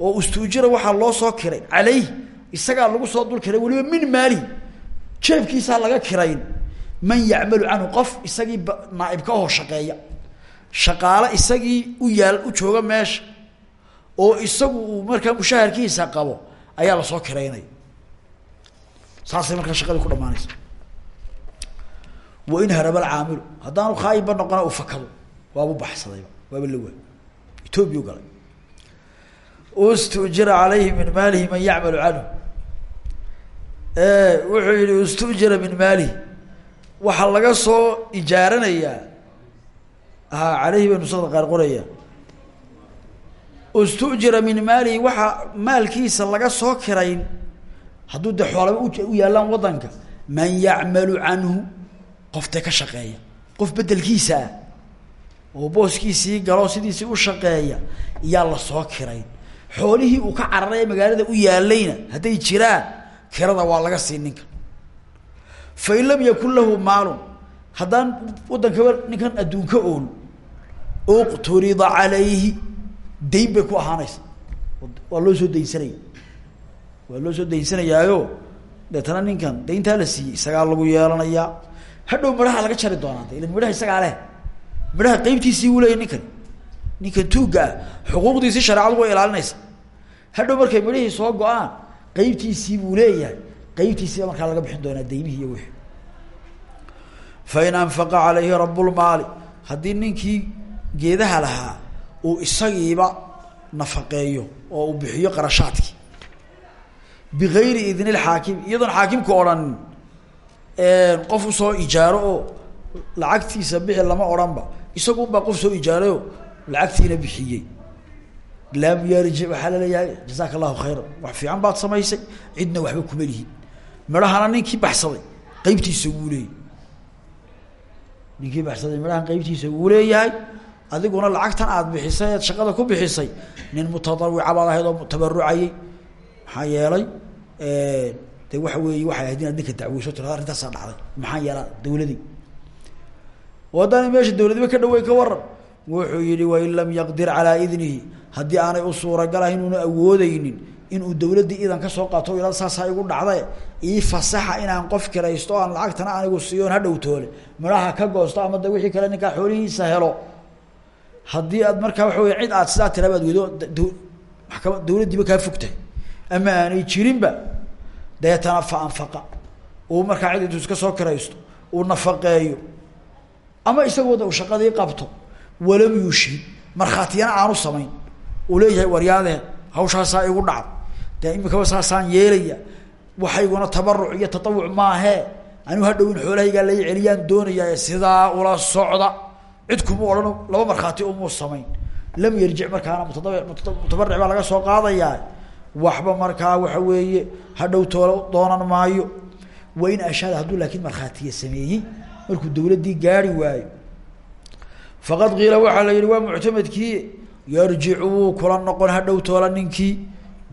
Oo ustujira waxaa loo soo kiray. Calayh isagaa lagu soo dul kiray waliba min maalihi. Jeebkiisaa laga kirayn. Man yacmalu canhu qof isagii naaib ka hoo shaqeeya shaqaale isagii u yaal u jooga meesha oo isagu uu markaa mushaharkiisa qabo ayaa la soo kiraynaya saasay markaa shaqadii ku dhamaanaysa wain haraba alcaamilu haddaanu khaaibba noqona uu fakado waabu baxsadayba waaba la waa etoobiya galay. Ustujira calayhi min maalihi man yacmalu canhu. Wuxuu yihi istujira min maalihi. Waxaa laga soo ijaaranayaa ha caleyhi bay nusada qaar qoraya istujira min maalihi waxaa maalkiisa laga soo kirayn. Hadduu de xoolaba u yaallaan waddanka man yacmalu canhu qoftee ka shaqeeya. Qof bedelkiisa ah. Oo booskiisii galo sidiisii u shaqeeya iyaa la soo kirayn. Xoolihii uu ka cararay magaalada u yaalayna hadday jiraan kirada waa laga sii ninka. Fain lam yakun lahu maalun haddaan waddankaba ninkan adduunka ool uqturida calayhi dayn bay ku ahaanaysa. Waa loo soo daynsanaya waa loo soo daynsanayaayo deetana ninkan dayntaa la siiyey isagaa lagu yeelanayaa hadhow midhaha laga jari doonaa de ila midhaha isagaa leh. Midhaha qeybtiisii wuu leeyahy ninkan. Ninkan tuugga ah xuquuqdiisii shareecadu way ilaalinaysa. Hadhow markay midhihii soo go'aan qeybtiisii leeyahay. Qeybtiisiiba markaa laga bixin doonaa daymihii iyo wixii fain anfaqa calayhi rabulmaali haddii ninkii geedaha lahaa uu isagiiba nafaqeeyo oo uu bixiyo qarashaadkii. Bigayri idni lxaakim iyadoon xaakimka odhanin qof u soo ijaaro oo lacagtiisa bixi lama odhanba. Isagunbaa qof soo ijaarayo lacagtiina bixiyey. Lam yarji waxaa la leeyahay jazaaka allahu khayra wax fiican baad samaysay cidna waxba ninkii baxsaday midhahan qeybtiisa wuu leeyahay. Adiguna lacagtan aada bixisay eed shaqada ku bixisay. Nin mutadawica baad ahayd oo tabarucayey maxaa yeelay de waxa weeye waxay ahayd inaad ninka dacweyso tirado arrintaasaa dhacday. Maxaa yeelaa dawladii. Oo meesha dawladiba ka dhawey ka waran wuxuu yihi wain lam yaqdir calaa idnihi. Haddii aanay u suuragalahayn inuuna awoodeynin inuu dawladdii idan ka soo qaato ilaa saasaa igu dhacde ii fasaxa inaan qof kiraysto o aan lacagtana anigu siiyoon hadhow toole. Midhaha ka goosto ama de wixii kale ninkaa xoolihiisa helo. Haddii aad markaa waxa wey cid aad sidaa tirabaad weydo maakama dawladdiiba kaa fogtahay ama aanay jirinba deetana fa anfaqa uu markaa cid intuu iska soo kiraysto uu nafaqeeyo. Ama isagooda uu shaqadii qabto walam yushhid. Markhaatiyana aanu samayn. Uu leeyahay waryaadeen hawshaasaa igu dhacda dee imikaba saasaan yeelaya waxayguna tabaruc iyo tatawuc maahee anigu hadhow in xoolahaygaa lai celiyaan doonayaa sidaa ula socda. Cid kuma odhan laba markhaati umuu samayn. Lam yarjic markaana mutadaw mutabaric baa laga soo qaadayaa. Waxba markaa waxa weeye hadhow toolo doonan maayo. Wain ashaada hadduu laakiin markhaatiya sameeyey markuu dawladdii gaari waayo. Faqad qiila waxaa la yihi waa muctamadkii yarjicu wuu kula noqon hadhow toola ninkii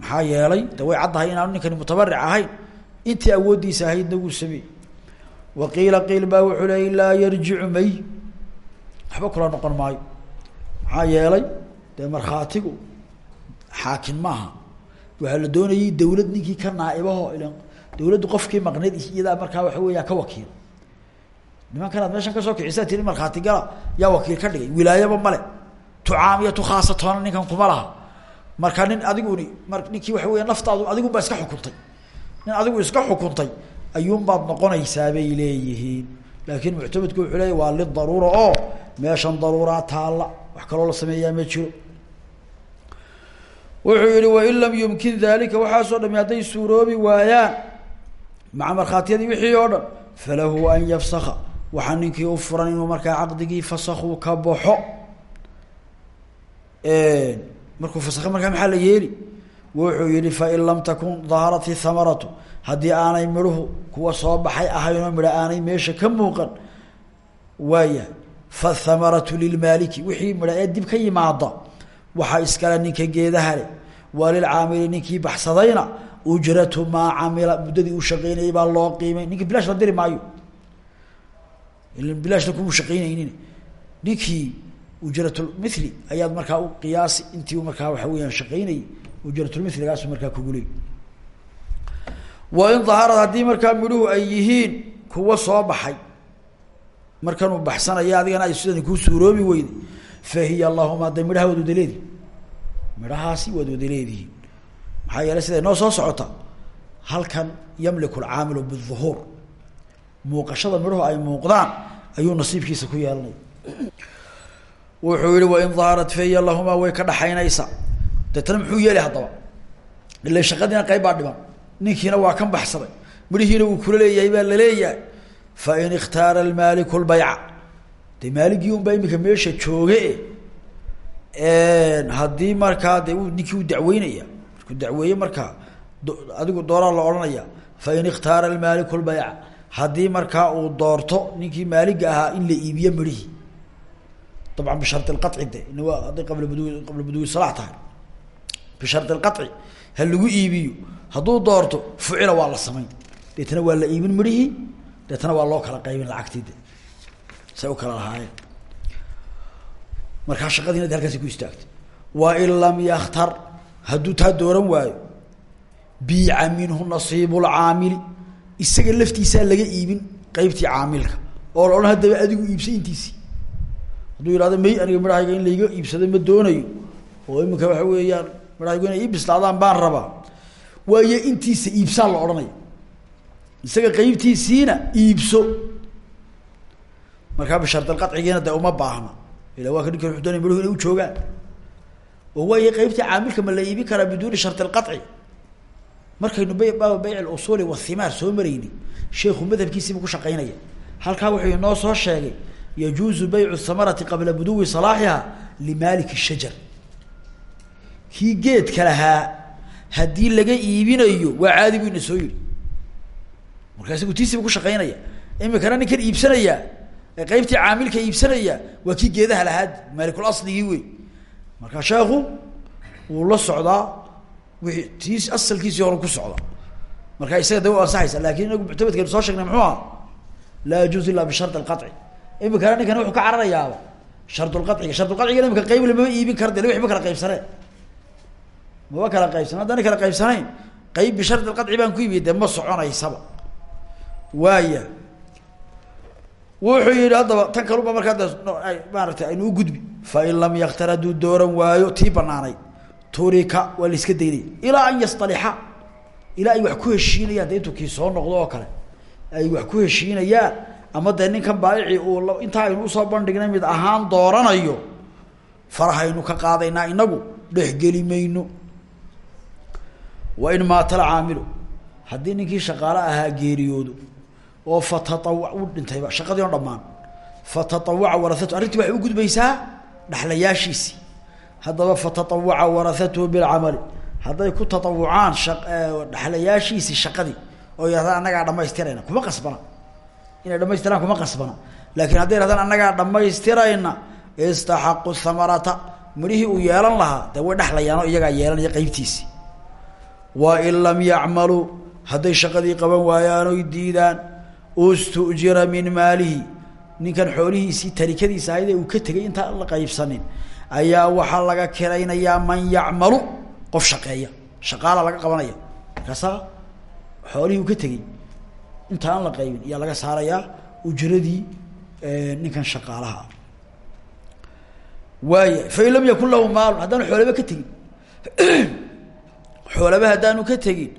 maxaa yeelay de way caddahay inaanu ninkani mutabaric ahayn. Intii awooddiisa ahaydna wuu sameeyey wa qiila qiil baa wuxuu leey laa yarjicu may. Waxba kula noqon maayo. Maxaa yeelay dee markhaatigu xaakim maaha. Waxaa la doonayay dawlad ninkii ka naa'ibaho ilan dawladdu qofkii maqneed iyadaa markaa waxa weeya ka wakiil. Nimankan aad meeshan ka soo kicisaa tiri markhaati gala yaa wakiil ka dhigay wilaayaba male tucaam iyo tukhaasatoona ninkan kuma laha marka nin adiguni mar ninkii waxa weya naftaadu adigunbaa iska xukuntay. Nin adigu iska xukuntay ayuunbaad noqonaysaa bay leeyihiin. Laakiin muctamadku wuxuu leeya waa lidaruura oo meeshan daruuraa taalla. Wax kaloo la sameeyaa ma jiro. Wuxuu yihi wain lam yumkin dalika waxaasoo dhami hadday suuroobi waayaan maca markhaatiyadii wixii oo dhan falahu an yafsaka waxaa ninkii u furan inuu markaa caqdigii fasakuu ka baxo markuu fasakha markaa maxaa la yeeli? Wuxuu yihi fain lam takun daharat ihamaratu haddii aanay midhuhu kuwa soo baxay ahaynoo midho aanay meesha ka muuqan waaya fahamaratu lilmaaliki wixii midha ee dib ka yimaada waxaa iskale ninka geedaha le waa lilcaamili ninkii baxsadayna ujratu maa camila. Muddadii uu shaqeynayay baa loo qiimay. Ninki bilaash la diri maayo. Bilaashna kuma shaqeynaynin ninkii ujratulmithli ayaad markaa u qiyaasi intii markaa waxa weyaan shaqeynayay ujratulmitligaasu markaa kugu leey wain daharad haddii markaa midhuhu ay yihiin kuwa soo baxay markanuu baxsanaya adigana ay sidan kuu suuroobi weyday fa hiya allahuma de midhaha waad wada leedihi midhahaasi waad wada leedihiin. Maxaa soo socota halkan yamliku alcaamilu biduhuur muuqashada midhuhu ay muuqdaan ayuu nasiibkiisa ku yeelanaya wuxuu yihi wain daharat fa hiya lahumaa way ka dhaxaynaysa deetana muxuu yeeli haddaba. Ila shaqadiina qayb baa dhiban ninkiina waa kan baxsaday. Midhihiina uu kula leeyahay baa la leeyahay fain ikhtaara almaaliku lbayca de maaligii un baa imika meesha jooge haddii markaa de ninkii u dacweynaya markuu dacweeye markaa adigu dooraa la odhanaya fain ikhtaara almaaliku lbayca haddii markaa uu doorto ninkii maaliga ahaa in la iibiyo midhihii dabcan bishari lqaci de in waa hadday qabla budu qabla buduwi salaax tahay bishari lqaci ha lagu iibiyo hadduu doorto fucila waa la samayn deetana waa la iibin midhihii deetana waa loo kala qaybin lacagtii de say u kala lahaayeen markaa shaqadiina de halkaasi ku istaagtay wain lam yaktar hadduu taa dooran waayo biica minhu nasiibu lcaamili isaga laftiisaa laga iibin qeybtii caamilka oo la odhan haddaba hadduu yihahdo may aniga midhahayga in layga iibsado ma doonayo. Oo iminka waxa weeyaan midhahaygu inay ii bislaadaan baan rabaa. Waayo intiisa iibsaa la odhanaya. Isaga qeybtiisiina iibso. Markaa bishardalqacigiina de uma baahna. Ila waa ka ninka wuxuu doonaya u joogaan. Oo waayo qeybtii caamilka ma la iibin karaa biduuni sharti lqaci markaynu bay baaba bayc اusuli wاhimaar soo marayni sheikhu madhabkiisiibu ku shaqaynaya. Halkaa wuxuu inoo soo sheegay yajuuzu baycu hamarati qabla buduwi salaaxiha limaaliki shajar kii geedka lahaa haddii laga iibinayo waa caadi bu ina soo yihi markaa isagu tiisiibu ku shaqaynaya imikana ninkan iibsanaya ee qeybtii caamilka iibsanaya waa kii geedaha lahaa maalikul asligii wey markaa sheekhu wuu la socdaa wii tiis asalkiisii hore ku socda markaa isaga da u ansaxaysa laakiin inagu muctamadkaynu soo sheegnay muxuu aha laa yajuuz ila bishari lqaci imikana ninkana wuxuu ka cararayaaba. Shardulqaciga shardulqacigana imika qayb lamama iibin kara de wixi ma kala qaybsaneen maba kala qaybsane haddana kala qaybsanayn qayb bishardi lqaci baan ku iibiye ma soconaysaba. Waaya. Wuxuu yihi haddaba tan kaluba markaa de maaratay aynu u gudbi. Fain lam yaktar dooran waayo tii banaanayd turika waa la iska daynaya ilaa an yastalixa. Ilaa ay wax ku heshiinayaan de intuu soo noqdo oo kale ay wax ku heshiinayaan ama dee ninkan baayici uu intaa aynu u soo bandhignay mid ahaan dooranayo farahaynu ka qaadaynaa inagu dhexgeli mayno. Wain maata alcaamilu haddii ninkii shaqaale ahaa geeriyoodo oo fatatawa u dhintayba shaqadii dhamaan fatatawaca warasatu arrintii waxay u gudbaysaa dhaxlayaashiisii. Haddaba fatatawaca warahatuhu bilcamali hadday ku tatawucaan dhaxlayaashiisii shaqadii oo yidhahdaan annagaa dhamaystirayna kuma qasbana inay dhamaystiraan kuma qasbana laakiin hadday yhahdaan annagaa dhamaystirayna istaxaqu hamarata midhihii uu yeelan lahaa dee way dhexlayaanoo iyagaa yeelanaya qeybtiisii wain lam yacmaluu hadday shaqadii qaban waayaan oy diidaan ustujira min maalihi ninkan xoolihiisii tarikadiisa ahayd ee uu ka tegay intaan la qaybsanin ayaa waxaa laga kiraynayaa man yacmalu qof shaqeeya shaqaala laga qabanaya. Markaasaa xoolihii uu ka tegey inta aan la qaybin ayaa laga saarayaa ujradii ninkan shaqaalaha. Ah waaya fain lam yakun lahu maalun haddaanu xoolaba ka tegin xoolaba haddaanu ka tegin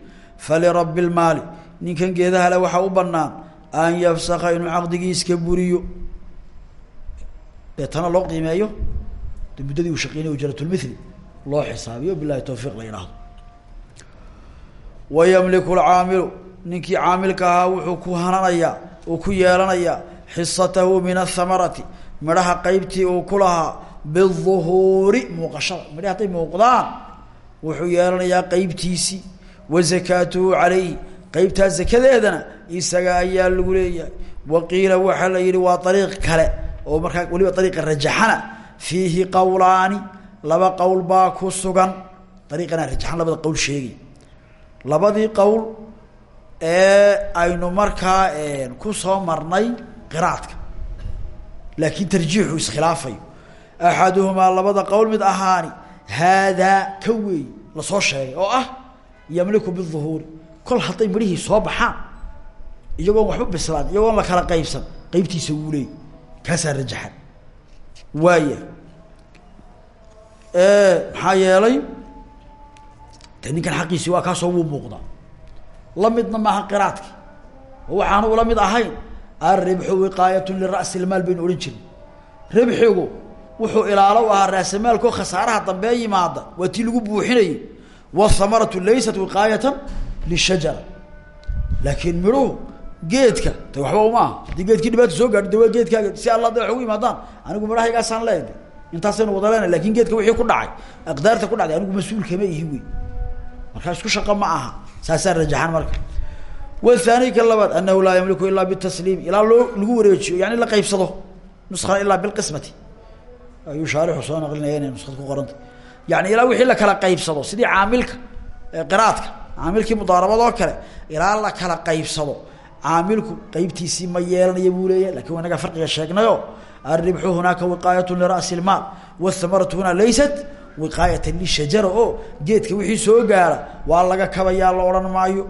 falirabi lmaali ninkan geedaha le waxaa u banaan an yafsaka inuu caqdigii iska buriyo. Deetana loo qiimeeyo muddadii uu shaqeynay ujratulmithli loo xisaabiyo bilahi tawfiiq la yidhaahdo. Wayamliku lcaamilu ninkii caamilka ahaa wuxuu ku hananayaa uu ku yeelanayaa xisatahu min athamarati midhaha qeybtii uu ku lahaa biduhuuri muuqashada. Midhahi hadday wuxuu yeelanayaa qeybtiisii wa zakaatuhu calayhi. Qeybtaa zakadeedana isaga ayaa lagu leeyahay. Waqiila waxaa la yihi waa ariiq kale oo markaa waliba ariiqa rajaxana fiihi qawlaani. Laba qowl baa ku sugan. Ariiqana rajaxan labada qowl sheegay labadii qowl ee aynu markaa ku soo marnay qiraadka. Laakiin tarjiixu iskhilaafayo axaduhumaa labada qowl mid ahaani haadaa ka weey la soo sheegay oo ah yamliku biuhuuri kol hadday midhihii soo baxaan iyagoon waxba bislaan iyagoon la kala qaybsan qeybtiisa wuu leey kaasaa rajaxan. Waaya maxaa yeelay de ninkan xaqiisi waa kaasoo wuu muuqdaa la midna maaha qiraadki. Oo waxaanu ula mid ahayn alribxu wiqaayatun lira'si ilmaal baynu odhan jirnay ribxigu wuxuu ilaalo u ahaa raasamaalkoo khasaaraha dambee yimaada waa tii lagu buuxinayay. Wthamaratu laysat wiqaayatan lishajara laakiin midhuhu geedka de waxba uma aha. Haddii geedkii dhibaata soo gaadho de geedkaaga si alla da wax ugu imaadaan anigu midhahaygaasaan leeda intaasaynu wada leena laakiin geedka wixii ku dhacay aqdaarta ku dhacday anigu mas'uul ihi wey markaa isku shaqo ma aha saasaa rajaxan marka. Wthani ka labaad anahu laa yamliku ilaa bitasliim ilaa loo lagu wareejiyo yani la qaybsado nuskana ilaa bilqismati. Ayuu shaarixu soo naqlinaya inay nuskad ku qoranta. Yani ilaa wixii la kala qaybsado sidii caamilka qiraadka caamilkii mudaarabadoo kale ilaa la kala qaybsado. Caamilku qeybtiisii ma yeelanaya buu leeyahy laakiin farqiga sheegnayo alribxu hunaaka wiqaayat lira'si ilmaal wthamaratu hunaa laysat wiqaayatan lishajara oo geedka wixii soo gaara waa laga kabayaa la odhan maayo.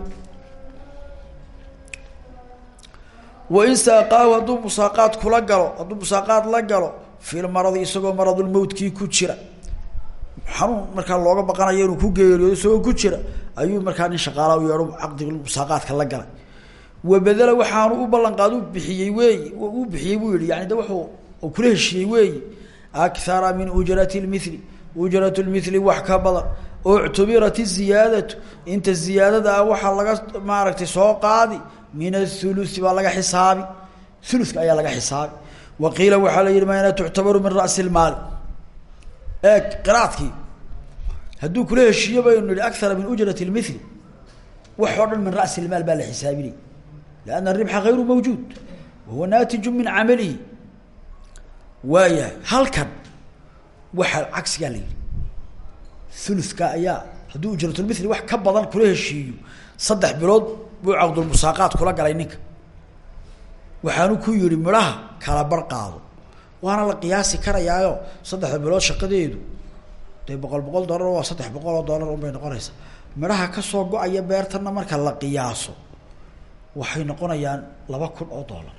Wain saaqaahu hadduu musaaqaad kula galo hadduu musaaqaad la galo filmaradi isagoo maradulmowtkii ku jira. Xanuun markaa looga baqanayo inuu ku geeriyoodo isagoo ku jira ayuu markaa nin shaqaala u yeedho caqdiga musaaqaadka la galay. Wabedela waxaanu u ballan qaad u bixiyey weeyi u bixiyey buu yani de wuxuu kula heshiiyey weeyi akara min ujrati lmili ujrat lmili wax ka badan uctubirat ziyaadatu. Inta ziyaadada ah waxaa laga maaragtay soo qaadi. Min athulusi baa laga xisaabi. Uluka ayaa laga xisaabi. Wa qiila waxaa la yihi mayna tuctabaru min ra'si lmaali eeg qiraadkii hadduu kula heshiiyo baynu nihi akara min ujrati lmili wax oo dhan min ra'si lmaal baa la xisaabinaya lianna aribxa hayru mawjuud. Wahuwa naatiju min camalihi. Waayahay halkan waxaa cagsigaa la yihi uluka ayaa hadduu ujratulmili wax ka badan kula heshiiyo. Saddex bilood buu caqdulmusaaqaad kula galay ninka. Waxaanu ku yihi midhaha kala bar qaado. Waana la qiyaasi karayaayo saddexda bilood shaqadeedu. Dee boqol boqol dollar waa saddex boqol oo dollar unbay noqonaysaa. Midhaha ka soo go'aya beertana marka la qiyaaso waxay noqonayaan laba kun oo dollar.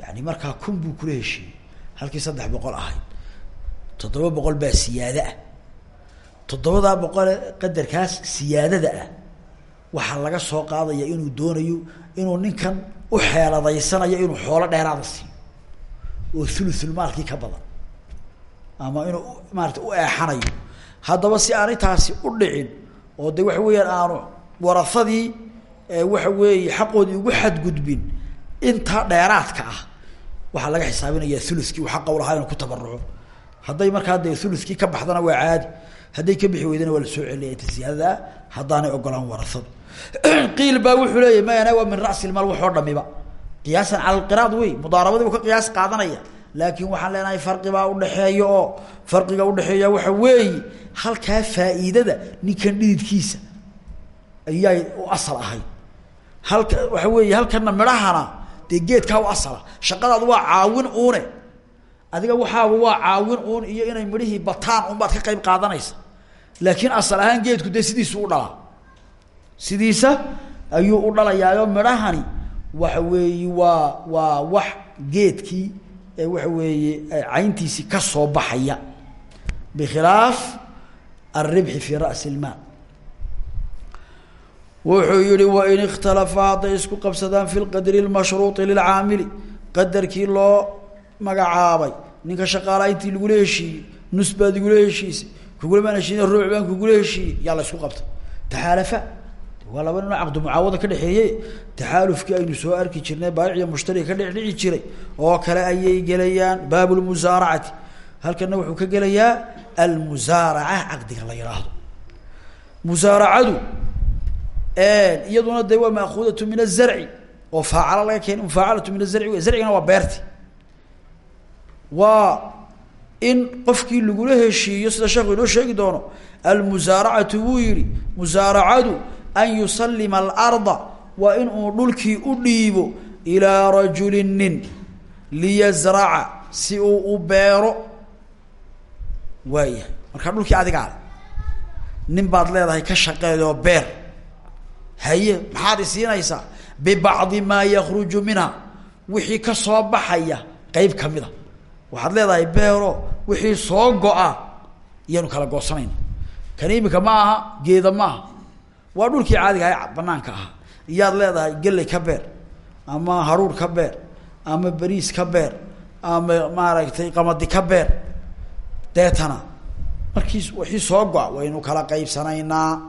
Yani markaa kun buu kula heshiiyey halkii saddex boqol ahayd toddoba boqol baa siyaada ah. Toddobadaa boqole qadarkaas siyaadada ah. Waxaa laga soo qaadaya inuu doonayo inuu ninkan u xeeladaysanayo inuu xoolo dheeraada siiyo. Oo thuluthulmaalkii ka badan. Ama inuu maarata u eexanayo. Haddaba si aan intaasi u dhicin oo de waxa weeyaan aanu warafadii waxa weeye xaqoodii ugu xadgudbin intaa dheeraadka ah waxaa laga xisaabinaya thuluskii uu xaqa ulahaa inuu ku tabaruco hadday markaa dee thuluskii ka baxdana waa caadi. Hadday ka bixi weydana waa la soo celinaya inta siyaadadaa haddaanay ogolaan warasadu qiil baa wuxuu leeyahy mayana waa min ra'si lmaal waxoo dhamiba qiyaasan cala alqiraad wey mudaarabadii buu ka qiyaas qaadanaya. Laakiin waxaan leenahay farqibaa udhaxeeya oo farqiga udhaxeeya waxa weeye halkaa faa'iidada ninkan dhididkiisa ayaa u asal ahayd. Halka waxa weeye halkana midhahana dee geedkaa u asala. Shaqadaadu waa caawin uune adiga waxaaba waa caawin uun iyo inay midhihii bataan un baad ka qayb qaadanaysa. Laakiin asal ahaan geedku dee sidiisu u dhalaa. Sidiisa ayuu u dhalayaayo midhahani. Waxa weeye waa waa wax geedkii waxa weeye cayntiisii ka soo baxaya. Bikhilaaf alribxi fi ra'si ilmaal wuxuu yihi wain ikhtalafaa hadday isku qabsadaan fi lqadri lmashruuطi lilcaamili qadarkii loo magacaabay. Ninka shaqaalaha intii lagula heshiiyey nus baad igula heshiisay kugulamaan heshiiy ruuc baan kugula heshiiyey yaa la isku qabta taxaalafa waa laba ninoo caqdu mucaawada ka dhexeeye taxaalufkii aynu soo arki jirnay baayic iyo mushtariga ka dhex dhici jiray oo kale ayay gelayaan baab lmusaaracati halkana wuxuu ka gelayaa almusaaraca caqdiga la yidhaahdo musaaracadu iyaduna de waa maakuudatu min azarci oo faacala laga keena mufaacalatu min azarci zarcigana waa beerti waa in qofkii lagula heshiiyo sida sheekhu inoo sheegi doono almusaaracatu wuu yihi musaaracadu an yusalima alarda waa in uu dhulkii u dhiibo ilaa rajuli nin liyazraca si uu u beero. Waayahay. Markaa dhulkii adigaa nin baad leedahay ka shaqeedoo beer. Haye maxaad isiinaysaa bibacdi maa yakruju minha. Wixii ka soo baxaya qeyb kamida waxaad leedahay beero wixii soo go-a kala goosanayna kan imika ma aha geeda maaha waa dhulkii caadiga aha banaanka ahaa iyaad leedahay geley ka beer ama haruur ka beer ama beriis ka beer ama maaragtay qamadi ka beer. Deetana markii wixii soo go-a waynu kala qaybsanaynaa.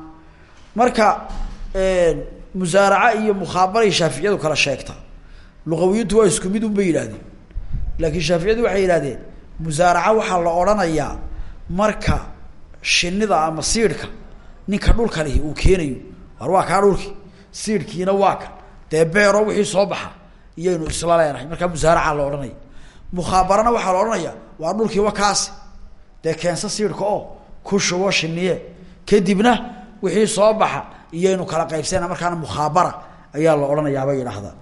Marka musaaraca iyo mukhaabaray shaaficiyadu kala sheegta. Luqawiyintu waa isku mid un bay yidhahdeen laakiin shaaficiyadu waxay yidhahdeen musaaraca waxaa la odhanayaa marka shinida ama siidhka ninka dhulka lihi uu keenayo. War waa kaa dhulki siidhkiina waa kan dee beero wixii soo baxa iyaynu isla leenahay markaa musaaraca la odhanaya mukhaabarana waxaa la odhanaya waa dhulkii wa kaasi. Dee keensa siidhka oo ku shubo shiniye kadibna wixii soo baxa iyaynu kala qaybsana markaana mukhaabara ayaa la odhanayaabay yidhaahdaa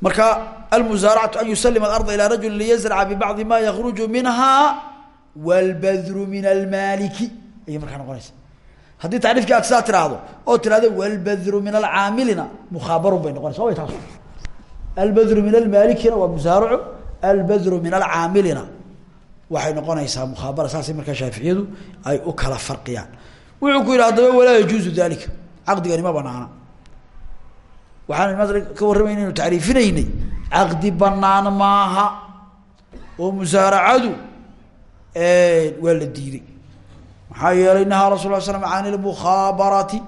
marka almusaaracatu an yusalima alarda ilaa rajuli liyazraca bibacdi ma yakruju minha wlbadru min almaliki ayay markaa noqonaysa. Haddii tacriifkii aad sidaa tiraahdo oo tirahdo wlbadru min alcaamilina mukhaabarun bay noqonaysa. Way taas. Albadru min almalikina waa musaaracu albadru min alcaamilina waxay noqonaysaa mukhaabara. Saasay markaa shaaficiyadu ay u kala farqiyaan. Wuxuu ku yidhi walaa yajuuzu dalika caqdigani ma banaana waxaan ka warramayna inu tacriifinaynay. Caqdi banaan maaha oo musaaracadu waa la diiday. Maxaa yeelay nahaa rasul la slam can ilmukhabarati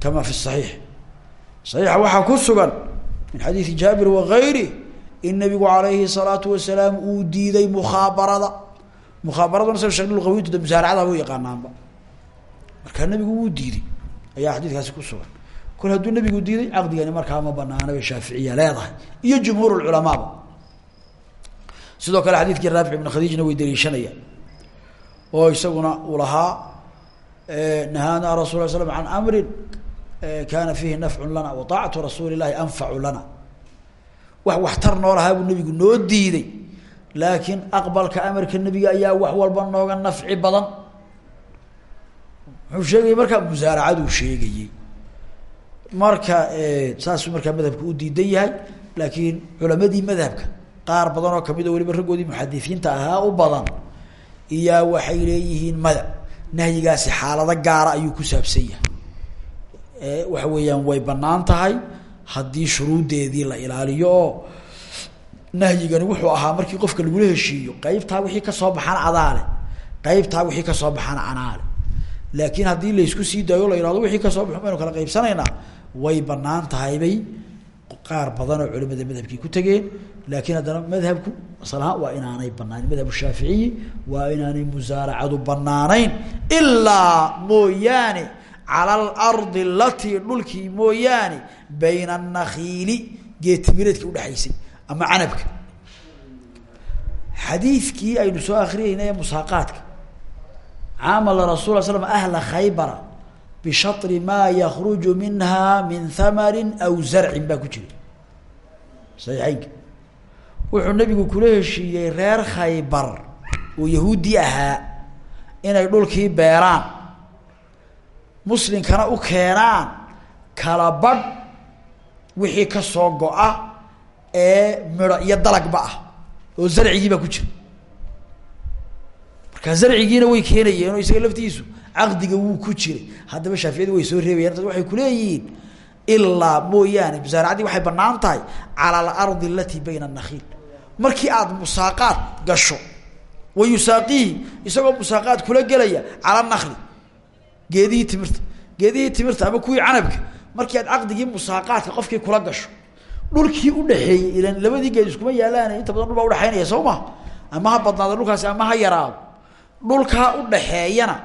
kama fi saxiix. Saxiixa waxaa ku sugan min xadiidi jaabir wagayri in nabigu alayhi الsalaatu wasalaam uu diiday mukhaabarada. Mukhaabaraduna sa sheegna luqawiyintu de musaaracada u yaqaanaanba markaa nabigu wuu diiday. Ayaa xadiidkaasi ku sugan kol hadduu nabigu diiday caqdigani markaa ma banaana bay shaaficiya leedahay. Iyo jumhuur culamaaba sidoo kale xadiidkii raafic ibn khadiijna way daliishanayaan oo isaguna uu lahaa nahaana rasul l slam can amrin kana fiihi nafcu lana wa taacatu rasuuli llahi lana. Wax waxtar noo lahaa nabigu noo diiday. Laakiin aqbalka amarka nebiga ayaa wax walba nooga nafci badan. Muxuu sheegayay markaa musaaracaduu sheegayey marka saasuu markaa madhabka u diidan yahay laakiin culamadii madhabka qaar badan oo ka mid waliba raggoodii muxadisiinta ahaa u badan iyaa waxay leeyihiin mada nahyigaasi xaalado gaara ayuu ku saabsan yahay. Waxa weeyaan way bannaan tahay. Haddii shuruuddeedii la ilaaliyo oo nahyigani wuxuu ahaa markii qofka lagula heshiiyo qeybtaa wixii ka soo baxana adaale qeybtaa wixii ka soo baxana anaale laakiin haddii laysku sii daayo la yihahdo wixii ka soo baxo baynu kala qaybsanaynaa way bannaan tahay bay qaar badan oo culimada madhabkii ku tegeen. Laakiin haddana madhabku asalahaan waa inaanay banaanin madhab shaaficiyi waa inaanay musaaracadu banaanayn ilaa mooyaane cala alardi alatii dhulkii mooyaane bayna anakhiili geetimireedka udhexaysay ama canabka. Xadiidkii aynu soo akriyeyna ee musaaqaadka. Caamala rasul l slam ahla khaybara bishari maa yakruju minha min hamarin aw zarcin baa ku jira saxiixeynka wuxuu nabigu kula heshiiyey reer khaybar oo yahuudi ahaa inay dhulkii beeraan muslimkana u keenaan kala badh wixii ka soo go-a ee midho iyo dalagba ah oo zarcigii baa ku jira marka zarcigiina way keenayeen oo isaga laftiisu caqdiga wuu ku jiray. Haddaba shaaficiyadu way soo reebayeen dad waxay kuleeyihiin ilaa mooyaane musaaracaddii waxay bannaan tahay cala alardi alatii bayna anakhiil markii aada musaaqaad gasho wa yusaaqihi isagoo musaaqaad kula gelaya cala nakli geedihii timirta geedihii timirta ama kuwii canabka markii aad caqdigii musaaqaadka qofkii kula gasho dhulkii udhaxeeyey ilan labadii geed iskuma yaalaan inta badan dhul baa udhaxeynaya soo ma? Ama ha dhulkaasi ama ha yaraado. Dhulkaa udhaxeeyana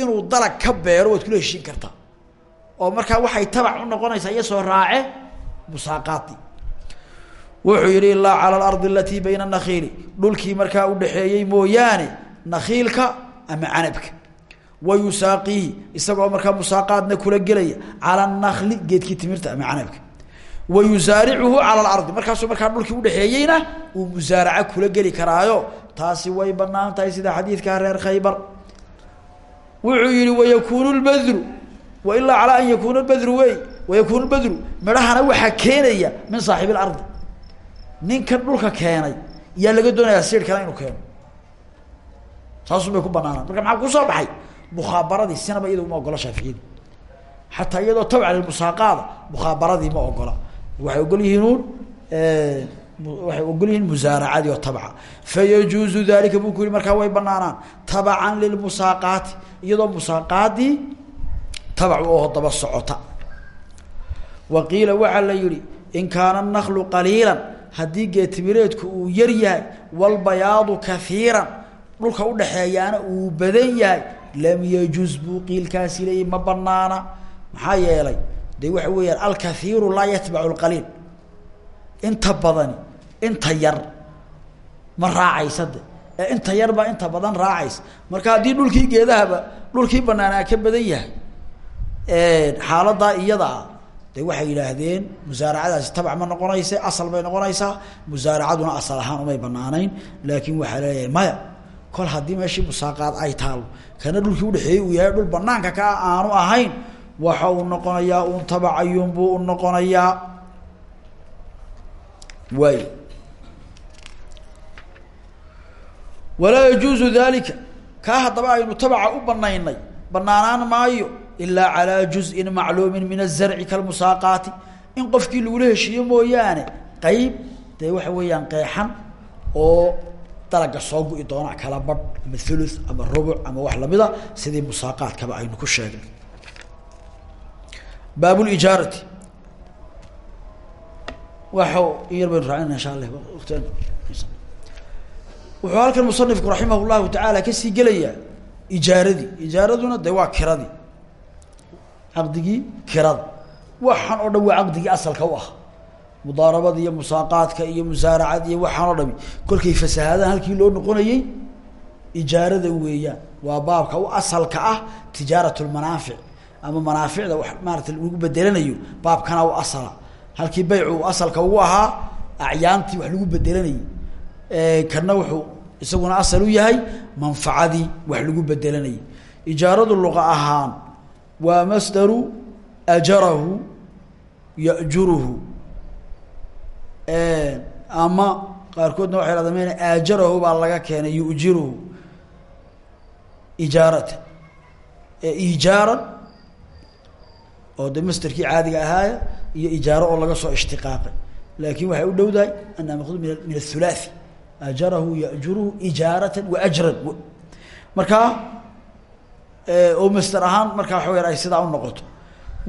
inuu dalag ka beero waad kula heshiin kartaa oo markaa waxay tabac unoqonaysaa iyo soo raace musaaqaadi wuxuu yihi ilaa cala alardi alatii bayna nakiili dhulkii markaa udhaxeeyey mooyaane nakiilka ama canabka. Wa yusaaqiihi isagoo markaa musaaqaadna kula gelaya cala nakli geedkii timirta ama canabka. Wa yusaaricuhu cala alardi. Markaasuu markaa dhulkii udhaxeeyeyna uu musaaraca kula geli karaayo. Taasi way bannaan tahay sida xadiidkaa reer khaybar wuxuu yihi wayakunu lbadru wailaa calaa an yakuna badru wey wayakunu badru midhahana waxaa keenaya min saaxibi lardi ninkan dhulka keenay yaa laga doonayaa siir kale inuu keeno. Saasun bay ku banaanaan marka maxaa ku soo baxay? Mukhaabaradii sinaba iyada uma ogola shaaficiyadu xataa iyadoo tabca lilmusaaqaada mukhaabaradii ma ogola. Waxay ogol yihiin un waxay ogol yihiin musaaracadii oo tabca. Fayajuuzu dalika buu ku yihi markaa way banaanaan tabacan lilmusaaqaati iyadoo musaaqaadii tabac oo daba socota. Wa qiila la yihi in kaana naklu qaliila haddii geetimireedku uu yar yahay walbayaadu kaiiran dhulka udhaxeeyaana uu badan yahay lam yajuz buu qiilkaasi ma banaana maxaa yeelay de waxa weeyaan alkaiiru laa yatbacu lqaliil inta badani inta yar ma raacaysa de ee inta yar baa inta badan raacaysa marka haddii dhulkii geedahaba dhulkii banaanaa ka badan yahay xaaladaa iyadaa de waxay yidhaahdeen musaaracadaasi tabac ma noqonaysa asal bay noqonaysaa musaaracaduna asal ahaan umay banaanayn. Laakin waxaa leeyahay maya kol haddii meeshii musaaqaad ay taalo kana dhulkii udhexeeyey uu yahay dhul banaanka ka aanu ahayn waxa uu noqonayaa un tabacayuunbuu u noqonayaa waay walaa yajuuzu dalika kaa haddaba aynu tabaca u banaynay banaanaan maayo ilaa calaa juzin macluumin min azarci kalmusaaqaati. In qofkii lagula heshiiyo mooyaane qeyb dee waxa weeyaan qeexan oo dalaga soo gu-i doona kala badh ama thuluth ama rubuc ama wax lamida sidii musaaqaadkaba aynu ku sheegnay. Baab lijaarati in yar baynu insha allah wuxuu halkan musanifku raximah llahu tacaala ka sii gelayaa ijaaradii ijaaraduna de waa kiradii caqdigii kirada oo dhan waa asalka u ah. Mudaarabada iyo musaaqaadka iyo musaaracad iyo waxaan oo dhami kolkay fasahaadaan halkii loo noqonayey ijaarada weeyaan. Waa baabka u asalka ah tijaarat lmanaafic ama manaaficda wa maarata lagu bedelanayo baabkana u asala halkii baycu asalka ugu ahaa acyaantii wax lagu bedelanayay kana wuxuu isaguna asal u yahay manfacadii wax lagu bedelanayay ijaaradu luqa ahaan waa masdaru ajarahu yajuruhu. Ama qaarkoodna waxay hahdaan mn aajarahu baa laga keenay yujiruhu ijaarata. Ijaaran oo de masderkii caadiga ahaaya iyo ijaaro oo laga soo ishtiqaaqay. Laakin waxay u dhowdahay anaa maqud min min athulaathi ajarahu yajuruhu ijaaratan wa ajran. Markaa oo masder ahaan markaa waxa weyaan ay sidaa u noqoto.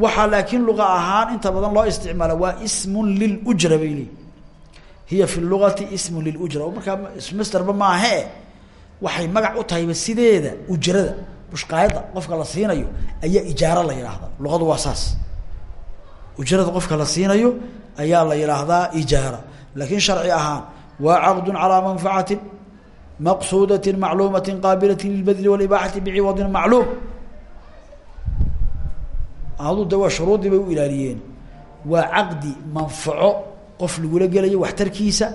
Waxaa laakiin luqa ahaan inta badan loo isticmaala waa ismun liljra bay hiya fi lugati ismun liljra markaa masderba maahe waxay magac u tahayba sideeda ujrada bushqaayadda qofka la siinayo ayaa ijaaro la yidhaahdaa luqadu waa saas. Ujrada qofka la siinayo ayaa la yidhaahdaa ijaara. Laakiin sharci ahaan waa caqdu calaa manfacatin maqsuudati macluumati qaabilati lilbadli walibaaxati biciwadin macluum. Adu de waa shuruudii bay u ilaaliyeen. Waa caqdi manfaco qof lagula gelayo waxtarkiisa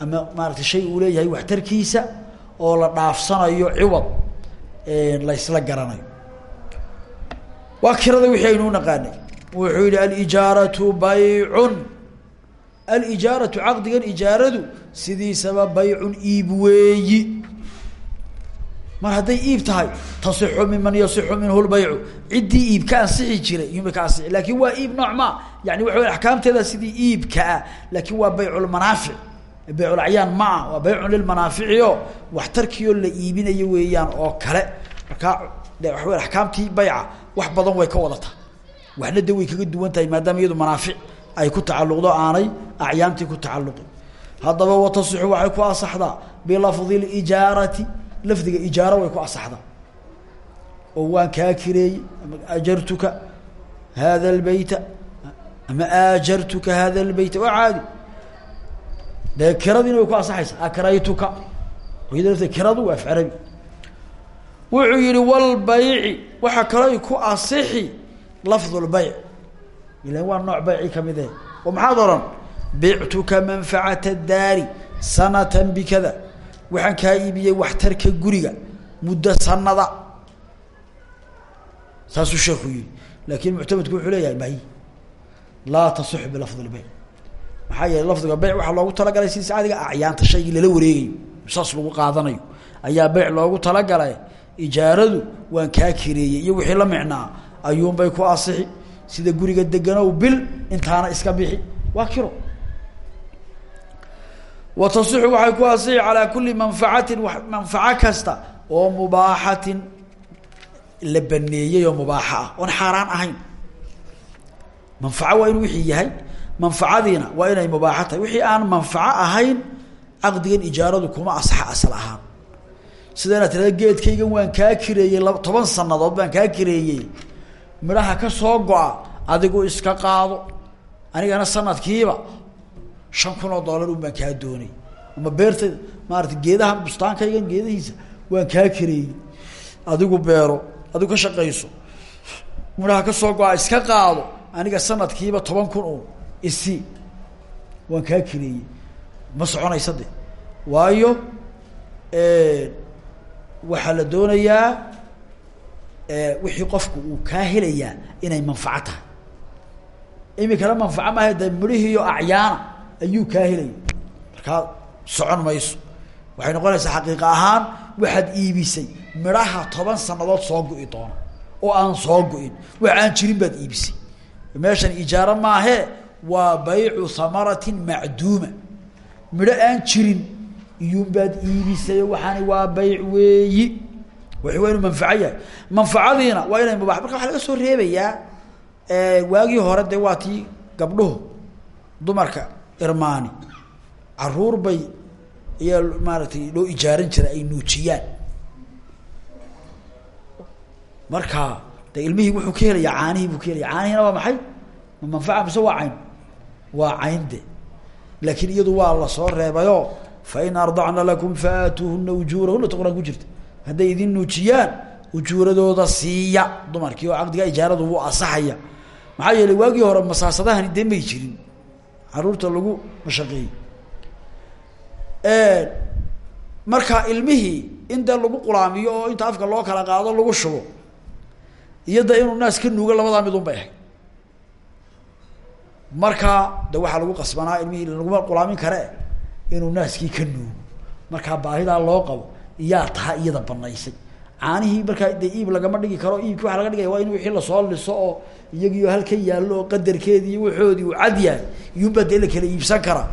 ama maarata shay uu leeyahay waxtarkiisa oo la dhaafsanayo ciwad laysla garanayo waa kirada wixii aynu unaqaanay wuxuu yihi alijaaratu baycun alijaaratu caqdigan ijaaradu sidiisaba baycun iib weeyi. Mar hadday iib tahay tasixu miman yasixu minhu lbaycu ciddii iib ka ansixi jiray iyuunbay ka ansixi laakiin waa iib nooc ma. Yani waxa wey sidii iibka ah laakin waa bayculmanaafic bayculacyaan ma ah waa baycun lilmanaafici o waxtarkiioo la iibinayo weeyaan oo kale. Markaa wey axkaamtii bayca wax badan way ka wadataa. Waxna de kaga duwan tahay maadaama iyadu manaafic ay ku tacalluqdo aanay acyaantii ku tacalluqin. Haddaba watasixu waxay ku asaxdaa bilafdi lijaarati lafdiga ijaaro way ku asaxdaa. Oo waan kaa kireeyey ajartuka hada lbeyta ama aajartuka hada lbeyta waa caadi dee kiradiina way ku ansaxaysa. Akraytuka iyada lafteed kiradu waa af carabi wuxuu yihi walbayci waxaa kaloo ku asixi lafdu lbayc ilan waa nooc bayci ka mid eh. Oo maxaad oran bictuka manfacata daari sanatan bikada. Waxaan kaa iibiyey waxtarka guriga muddo sanada saasuu sheekhu yihi laakin muctamadku wuxuu leeyahay may laa tasix bilafdi lbayc maxaa yeelay lafdiga beyc waxaa loogu talagalay si saadiga acyaanta shaygii lala wareegayo saas lagu qaadanayo. Ayaa beyc loogu talagalay ijaaradu waan kaa kireeyey iyo wixii la micnaa ayuunbay ku asixi sida guriga deganow bil intaana iska bixi. Waa kiro. Wa tasixu waxay ku asixi calaa kuli manfacatin manfaco kasta oo mubaaxatin la baneeyey oo mubaaxa ah oon xaaraan ahayn. Manfaco waa wixii yahay manfacadiina waa inay mubaaxo tahay. Wixii aan manfaco ahayn caqdigan ijaaradu kuma asaxa asal ahaan. Sida tirada geedkaygan waan kaa kireeyey laba toban baan kaa kireeyey. Midhaha ka soo go-a adigu iska qaado. Anigana sanadkiiba shan kun oo dollar un baan kaa doonay. Ama beerta maarata geedaha bustaankaygan geedahiisa waan kaa kireeyey. Adigu beero adigu ka shaqayso. Midhaha ka soo go-a iska qaado. Aniga sanadkiiba toban kun un isi. Waan kaa kireeyey ma soconaysa de. Waayo waxaa la doonayaa wixii qofku uu kaa helayaa inay manfaco tahay. Imikana manfaco maaha de midhihiiyo acyaana ayuu kaa helaya markaa socon mayso. Waxay noqonaysaa xaqiiqa ahaan waxaad iibisay midhaha toban sanadood soo go-i doona oo aan soo go-in. Wax aan jirin baad iibisay. Meeshan ijaaro maahee waa baycu hamaratin macduuma. Midho aan jirin iyuunbaad iibisay waxaani waa bayc weeyi. Wixii waa inuu manfaco yahay. Manfacadiina waa inay waxaa laga soo reebayaa waagii hore dee waa gabdhuhu dumarka irmaani. Caruur bay ayaa maaragtay loo ijaaran jiray ay nuujiyaan. Marka de ilmihii wuxuu ka helaya caanihii buu ka helaya caanihiina waa maxay? Ma manfaca mise waa cayn de laakiin iyadu waa la soo reebayo fain ardacna lakum faatuuhuna ujuurahuna ta quraan ku jirta. Hadday idin nuujiyaan ujuuradooda siiya. Dumarkii oo caqdiga ijaaradu wuu asaxaya. Maxaa yeelay waagii hore masaasadahani dee may jirin. Caruurta lagu mashaqeeyey. Marka ilmihii in dee lagu qulaamiyo oo inta afka loo kala qaado lagu shubo iyo de inuu naas ka nuugo labadaa midun bay ahayd markaa de waxaa lagu qasbanaa ilmihii laguma qulaamin kare inuu naaskii ka nuugo. Markaa baahidaa loo qabo iyaa taha iyada banaysay caanihii markaa dee iib lagama dhigi karo iibki waxa laga dhigaya waa in wixii la soo liso oo iyagiio halka yaallo oo qadarkeedii iyo waxoodii uu cad yahay iyuunbaa dee la iibsan karaa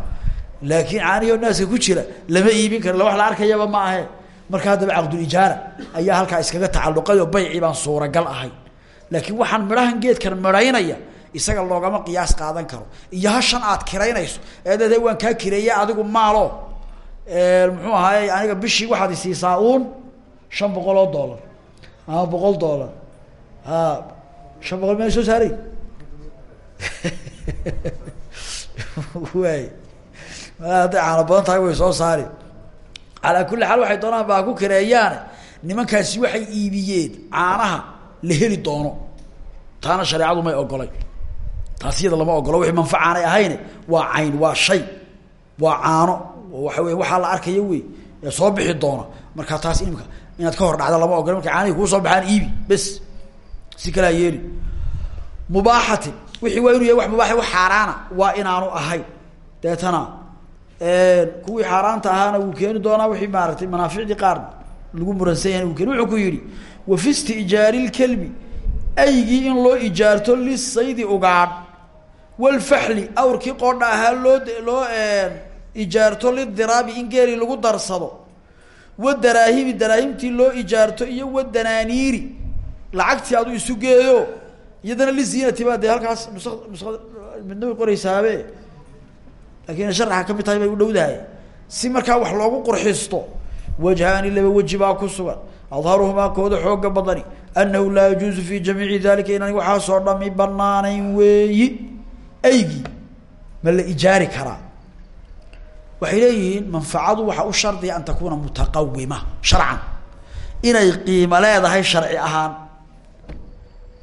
laakiin caanihii naaska ku jira lama iibin karo wax la arkayaba ma ahe. Marka haddaba caqdulijaara ayaa halkaa iskaga tacalluqay oo baycii baan suuragal ahay. Laakiin waxaan midhahan geedkan midhaynaya isaga loogama qiyaas qaadan karo. Iyo hashan aad kiraynayso eedade waan kaa kireeye adigu maalo. Muxuu ahaaye aniga bishii waxaad isiisaa uun shan boqol oo dollar. Ama boqol dollar. A shan boqol mea soo saaray? Waay hadday caano badan tahay way soo saari. Calaa kulli xaal waxay doonaan baa ku kireeyaane nimankaasi waxay iibiyeen caanaha la heli doono. Taana shareecadu may ogolay taas iyada lama ogolo wixii manfacaanay ahayne waa cayn waa shay waa caano waxa wey waxaa la arkayo wey ee soo bixi doona marka taas imika inaad ka hor dhacda lama ogolo markay caanihi kuu soo baxaan iibi bes si kalaa yeeli. Mubaaxatin wixii waa inuu yahay wax mubaax wax xaaraana waa inaanu ahayn. Deetana kuwii xaaraanta ahaana wuu keeni doonaa wixii maaragtay manaaficdii qaar lagu muransan yahay wuu keeni wuxuu ku yihi wa fi istijaari lkelbi aygii in loo ijaarto lisaydi ugaadh walfaxli awrkii qoodha ahaa loo loo ijaarto lidiraabi in geeli lagu darsado wadaraahimi daraahimtii loo ijaarto iyo wadanaaniiri lacagtii adu isu geeyo iyadana liziinati baa dee halkaas nus nus midna way qoreysaabe laakiin sharaxa ka mid tahay bay u dhowdahay. Si markaa wax loogu qurxisto wajhaani laba weji ku sugan adharuhumaa kooda xooga badani anahu laa yajuuzu fi jamiici dalika inaan waxaasoo dhami banaanayn weeyi aygii ma la ijaari karaa waxay leeyihiin manfacadu waxaa u shardiya an takuna mutaqawima sharcan inay qiimo leedahay sharci ahaan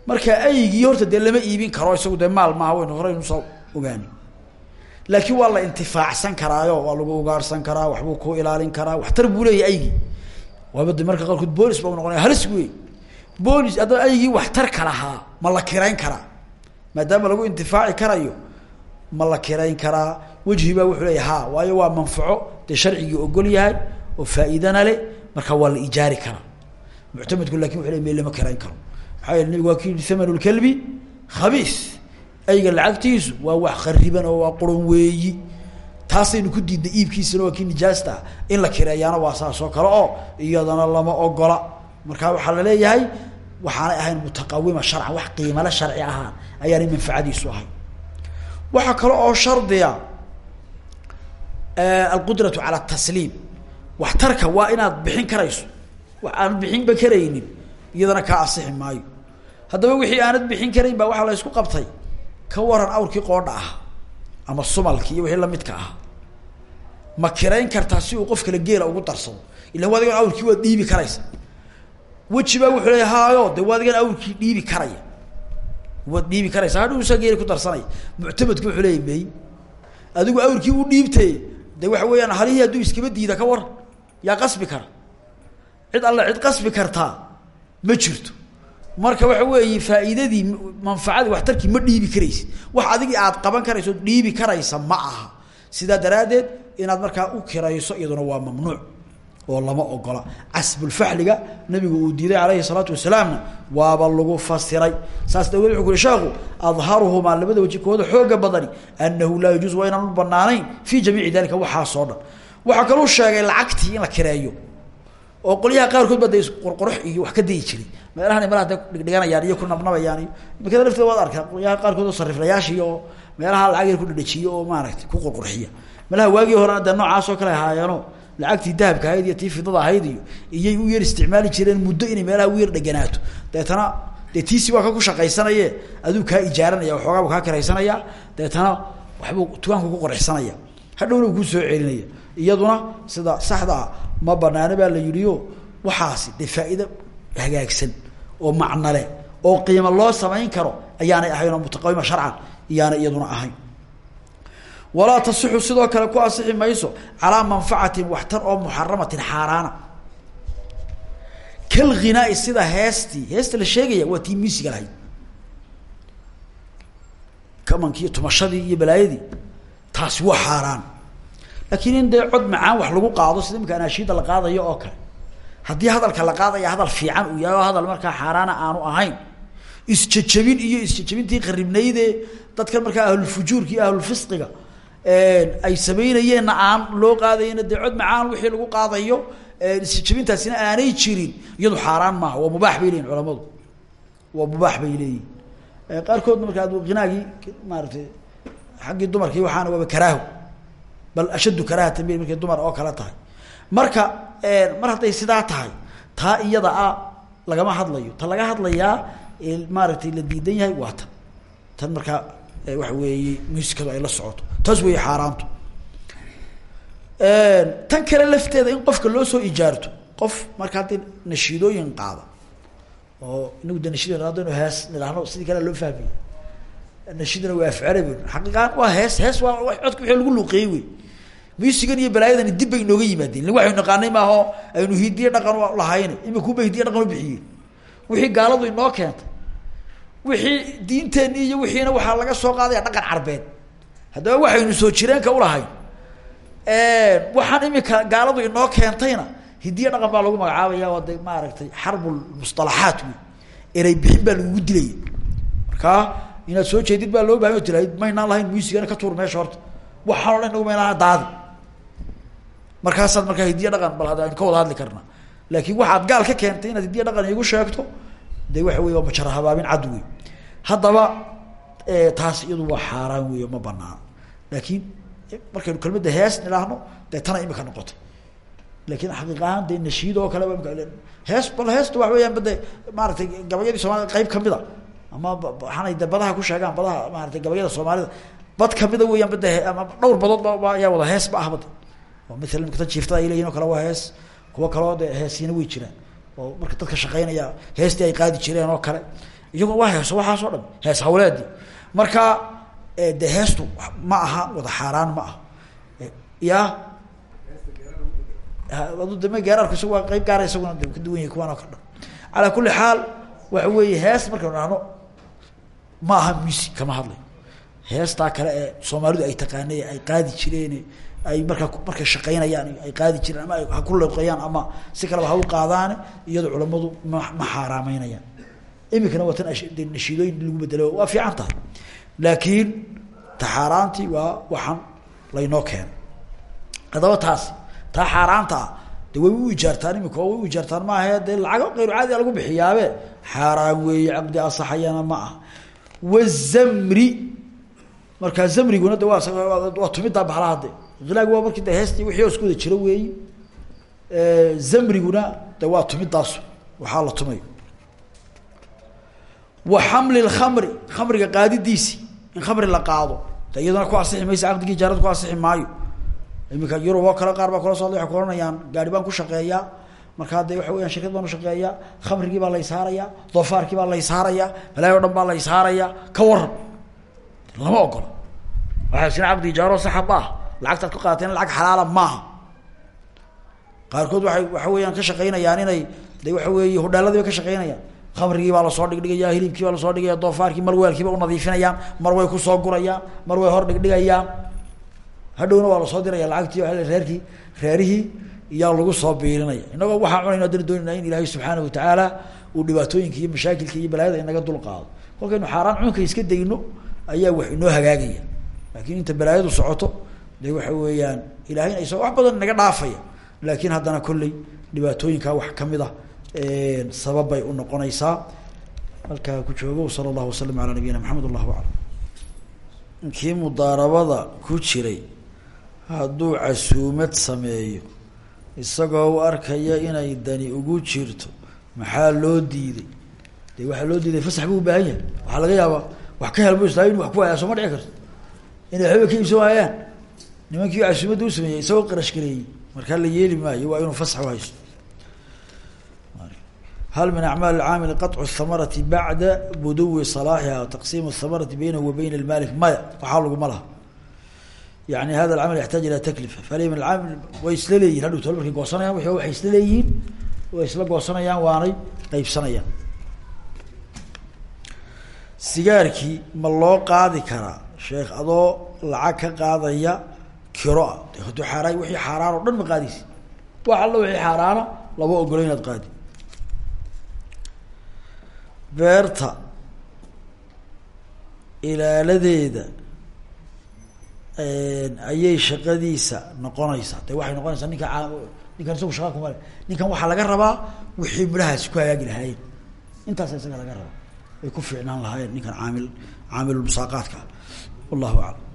marka aygii horta dee lama iibin karo isagu dee maal maaha waynu horeynu soo ogaani laakiin waa la intifaacsan karaayo waa lagu ugaarsan karaa waxbuu ku ilaalin karaa waxtar buu leeyahy aygii waaba marka qaarkood boolis ba noqonaya halis wey boolis haddana aygii waxtarka lahaa ma la kirayn karaa. Maadaama lagu intifaaci karayo ma la kirayn karaa. Wejhi wuxuu leeya waayo waa manfaco dee sharcigii ogol yahay oo faa'iidana le marka waa la ijaari karaa. Muctamedku laakiin wuxu le me lama kirayn karo. Maxaa yele nabig waa ki yihi ayga lacagtiisu waa wax khariban oo waa quran weeyi taasaynu ku diidnay iibkiisana waa kii nijaasta ah in la kireeyaana waa saas oo kale oo iyadana lama ogola. Marka waxaa la leeyahay waxaanay ahayn mutaqawima sharcan wax qiimale sharci ahaan ayaanay manfacadiisu ahayn. Waxaa kale oo shardiya alqudratu cala tasliim waxtarka waa inaad bixin karayso wax aanad bixinba karaynin iyadana kaa asixi maayo. Haddaba wixii aanad bixin karayn baa waxaa la ysku qabtay ka waran awrkii qoodha ah ama sumalkii iyo wixii lamidka ah ma kirayn kartaa si uu qof kale geela ugu darsado. Ila wa adigan awrkii waad dhiibi karaysa. Wuxuu leeya de waa adigan awrkii karaya. Waad dhiibi karaysa. Hadhuu isaa ku darsanaya. Muctamadku wuxuu leeya adigu awrkii u dhiibtay de waxa weeyaan halihii hadduu iskaba diida ka waran yaa qasbi kara. Cid alle cid qasbi kartaa ma jirto. Marka waxa weeye faa'iidadii manfacadii waxtarkii ma dhiibi karaysid. Wax adigii aad qaban karayso dhiibi karaysa ma aha. Sidaa daraaddeed inaad markaa u kirayso iyaduna waa mamnuuc oo lama ogola. Casbulfaxliga nabigu uu diiday alayhi salaatu wasalaamna waaba lagu fasiray. Saas daawed wuxuu ku uhi sheekhu adharuhumaa labada waji kooda xooga badani anahu laa yajuuz waa inaan u banaanayn fii jamiici dalika waxaasoo dhan. Waxaa kaluu sheegay lacagtii in la kireeyo oo qolyaha qaarkood ba de qurqurux iyo wax ka dayi jiray. Meelahan meelaha de dhigdhiganayaan iyo ku nabnabayaan iyo imikada lafteeda waad arkaa qolyaha qaarkood oo sariflayaashii oo meelaha lacag yar ku dhedhejiyo oo maaragtay ku qurqurxiya meelaha waagii horena dee noocaas oo kale ahaayeeno lacagtii dahabka ahayd iyo tii fidada ahayd iyo iyay u yar isticmaali jireen muddo inay meelaha u yar dheganaato. Deetana dee tiisi ku shaqaysanaye aduu kaa ijaaranaya waxoogaa bu kaa kiraysanaya deetana waxbuu tugaanku ku qorxsanaya hadhowna u ku soo celinaya. Iyaduna sida saxdaa ma banaano baa la yihiyo waxaasi dee faa'iido hagaagsan oo macnole oo qiimo loo samayn karo ayaanay ahayn oo mutaqawima sharcan iyaanay iyaduna ahayn walaa tasixu sidoo kale ku asixi mayso calaa manfacatin waxtar oo muxaramatin xaaraana. Kalghinaai sida heestii heesta la sheegaya waa tii miisiga lahayd. Kamankii iyo tumashadii iyo balaayadii taasi waa xaaraan. Laakiin in dee cod macaan wax lagu qaado sida imika anaashiida la qaadayo oo kale. Haddii hadalka la qaadaya hadal fiican uu yahay oo hadal markaa xaaraana aanu ahayn isjejebin iyo isjejebintii qaribnayde dadkan markaa ahlulfujuurka iyo ahlulfisqiga ay samaynayeenna aan loo qaadayna dee cod macaan wixii lagu qaadayo. Isjejebintaasina aanay jirin. Iyadu xaaraan maaha waa mubaax bay leyihin culamadu. Waa mubaax bay leeyihiin qaarkoodna markaa hinaagii maaratay xaggii dumarkii waxaana waaba karaaho. Bal ashaddu karaahatan bay markay dumar oo kale tahay. Marka mar hadday sidaa tahay taa iyada a lagama hadlayo. Ta laga hadlayaa maaragtay la diidan yahay waa tan. Markaa waxa weeye muusikadu ay la socoto taas weeye xaaraantu tan kale lafteeda in qofka loo soo ijaarto qof marka haddii nashiidooyin qaada oo inagu de nashiid haddaynu hees nidhaahno sidii kale loo fahmaya nashiidna waa afcarabi. Xaqiiqaan waa hees hees waa codka wixii lagu luuqeeyey wey musigan iyo balaayadani dib bay inooga yimaadeen. Illa waxaynu naqaanay maaho aynu hidiye dhaqan lahayna imikuba hidiye dhaqan u bixiyeen. Wixii gaaladu inoo keentay wixii diinteenni iyo wixiina waxaa laga soo qaadaya dhaqan carbeed haddaba waxaynu soo jireenka ulahayn waxaan imika gaaladu inoo keentayna hidiye dhaqan baa lagu magacaabaya waa de maaragtay xarbul musalaxaat wey erey bixin baa lagugu dilaya markaa inaad soo jeedid baa loo bahay o tiraahid maynaan lahayn muusigana ka tuur meesha horta. Waxaan o dhan nagu maynaan daadi markaasaad markaa hidiye dhaqan bal aynu ka wada hadli karnaa laakiin waxaad gaal ka keentay inaad hidiye dhaqan iigu sheegto. De waxa wey waa majara habaabin cad wey taas iyadu waa xaaraan wey ma banaana laakiin markaynu kelmadda hees nidhaahno dee tana imika noqotay laakiin xaqiiq ahaan dee nashiid oo kale hees bal heesta waxa weyaan bade maaratay gabayadii soomaalida qeyb kamida ama waxaanay de ku sheegaan badaha maaratay gabayada soomaalida. Bad kamida weeyaan bade ama dhowr badood ba ayaa wada hees ba ah oo maala imkata jiiftada ay leyihin o kale waa hees kuwa kaleo de heesiina way jiraan oo marka dadka shaqeynaya heestii ay qaadi jireen oo kale. Iyagoo waa heeso waxaas o dhan hees hawleedi marka de heestu ma aha wada xaaraan ma aha. Ya? Adu dama gaaraarku isaga waa qeyb gaara isaguna de ka duwan yahay kuwaan oo ka dhan calaa kuli xaal waxa weeye hees markaynu dhahno ma aha music kama hadlayo heestaa kale ee soomaalidu ay taqaanay ay qaadi jireen ay markaa markay shaqeynayaan ay qaadi jireen ama ay ha ku leeqeeyaan ama si kaleba ha u qaadaane iyadoo culamadu ma ma xaaraameynayaan imikana waa tan nashiidooyin lagu bedelo waa fiican tahay laakiin taxaaraantii waa waxaan laynoo keenay. Haddaba taasi taa xaaraanta ah de way u ijaartaan imika way u ijaartaan maaha dee lacago kayru caadi a lagu bixiyaabe. Xaaraan weeye caqdi asaxayana ma ah wazamri markaa zamriguna de waa tumiddaa baxlaha de hilaagi waa markii de heestii wixii oo isku wada jiro weeyi. Zamriguna de waa tumiddaas waxaa la tumayo wa xamli lkamri khamriga qaadidiisi in khamri la qaado. De iyadana ku asixi maysa caqdigii ijaarada ku asixi maayo. Iminka yurub oo kale qaar baa kula ohanayaan gaari baan ku shaqeeyaa markaa de waxa weyaan shirkad baan ushaqeeyaa khamrigii baa la ishaaraya doofaarkii baa la ishaaraya balaayo o dhan baa la ishaaraya ka waran lama ogola. Waxaa sina caqdi ijaaro saxa ma ah ku qaadateen lacag xalaala maaha. Qaarkood waay waxa weeyaan ka shaqeynayaan inay de waxa weeye hodhaaladii bay ka shaqeynayaan khamrigii baa la soo dhigdhigaya hilibkii baa la soo dhigaya doofaarkii mar weelkiiba unadiifinayaan mar way ku soo gurayaan mar way hor dhigdhigayaan hadhowna waa la soo diraya lacagtii reerkii reerihii iyaa lagu soo biirinaya. Inagoo waxaa cunayno haddana doonayna in ilaahay subxaana watacaala uu dhibaatooyinka iyo mashaakilka iyo balaayada inaga dul qaado kolkaynu xaaraan cunka iska dayno ayaa wax inoo hagaagaya. Laakiin inta balaayadu socoto de waxa weeyaan ilahayna isa wax badan inaga dhaafaya. Laakiin haddana kolley dhibaatooyinkaa wax ka mid ah sabab bay u noqonaysaa. Halkaa ku joogo sala allahu wasalam alaa nabiyina maxamed allahu aclam. Kii mudaarabada ku jiray hadduu casuumad sameeyo isagoo u arkaya inay dani ugu jirto maxaa loo diiday? De waxaa loo diiday fasax buu ubaahan yahay. Waxaa laga yaabaa wax ka helmo islaa inu wax ku waayaa soo ma dhici karto. Inay waxbaba ka iibsan nimankii casuumadda u sameeyey isagoo qarash gareeyey markaa la yeeli maayo waa inuu fasax uhaysto hal min acmaal اcaamil qaطcu الhamarati bacda buduwi صalaaxiha taqsiim الhamarati baynahu wa bayn اlmalik maya waxaa laguma laha yani hada اcamal yaxtaaj ilى taklifa fal min aamil way isla leeyihin hadhow tolo markay goosanayaan w waxay isla leeyihiin way isla goosanayaan waanay qeybsanayaan sigaarkii ma loo qaadi karaa sheekh adoo lacag ka qaadaya kiro ah de hadduu xaaraan wixii xaaraan oo dhan ma qaadaysi wax alla wixii xaaraana lama ogolo inaad qaadi beerta ilaaladeeda ayay shaqadiisa noqonaysaa de waxay noqonaysaa ninka ninkan isagu shaqa kuma le ninkan waxaa laga rabaa wixii midhahaasi ku hagaagi lahaayeen intaasa isaga laga rabaa. Way ku fiicnaan lahaayeen ninkan caamil caamilulmusaaqaadka wallahu aclam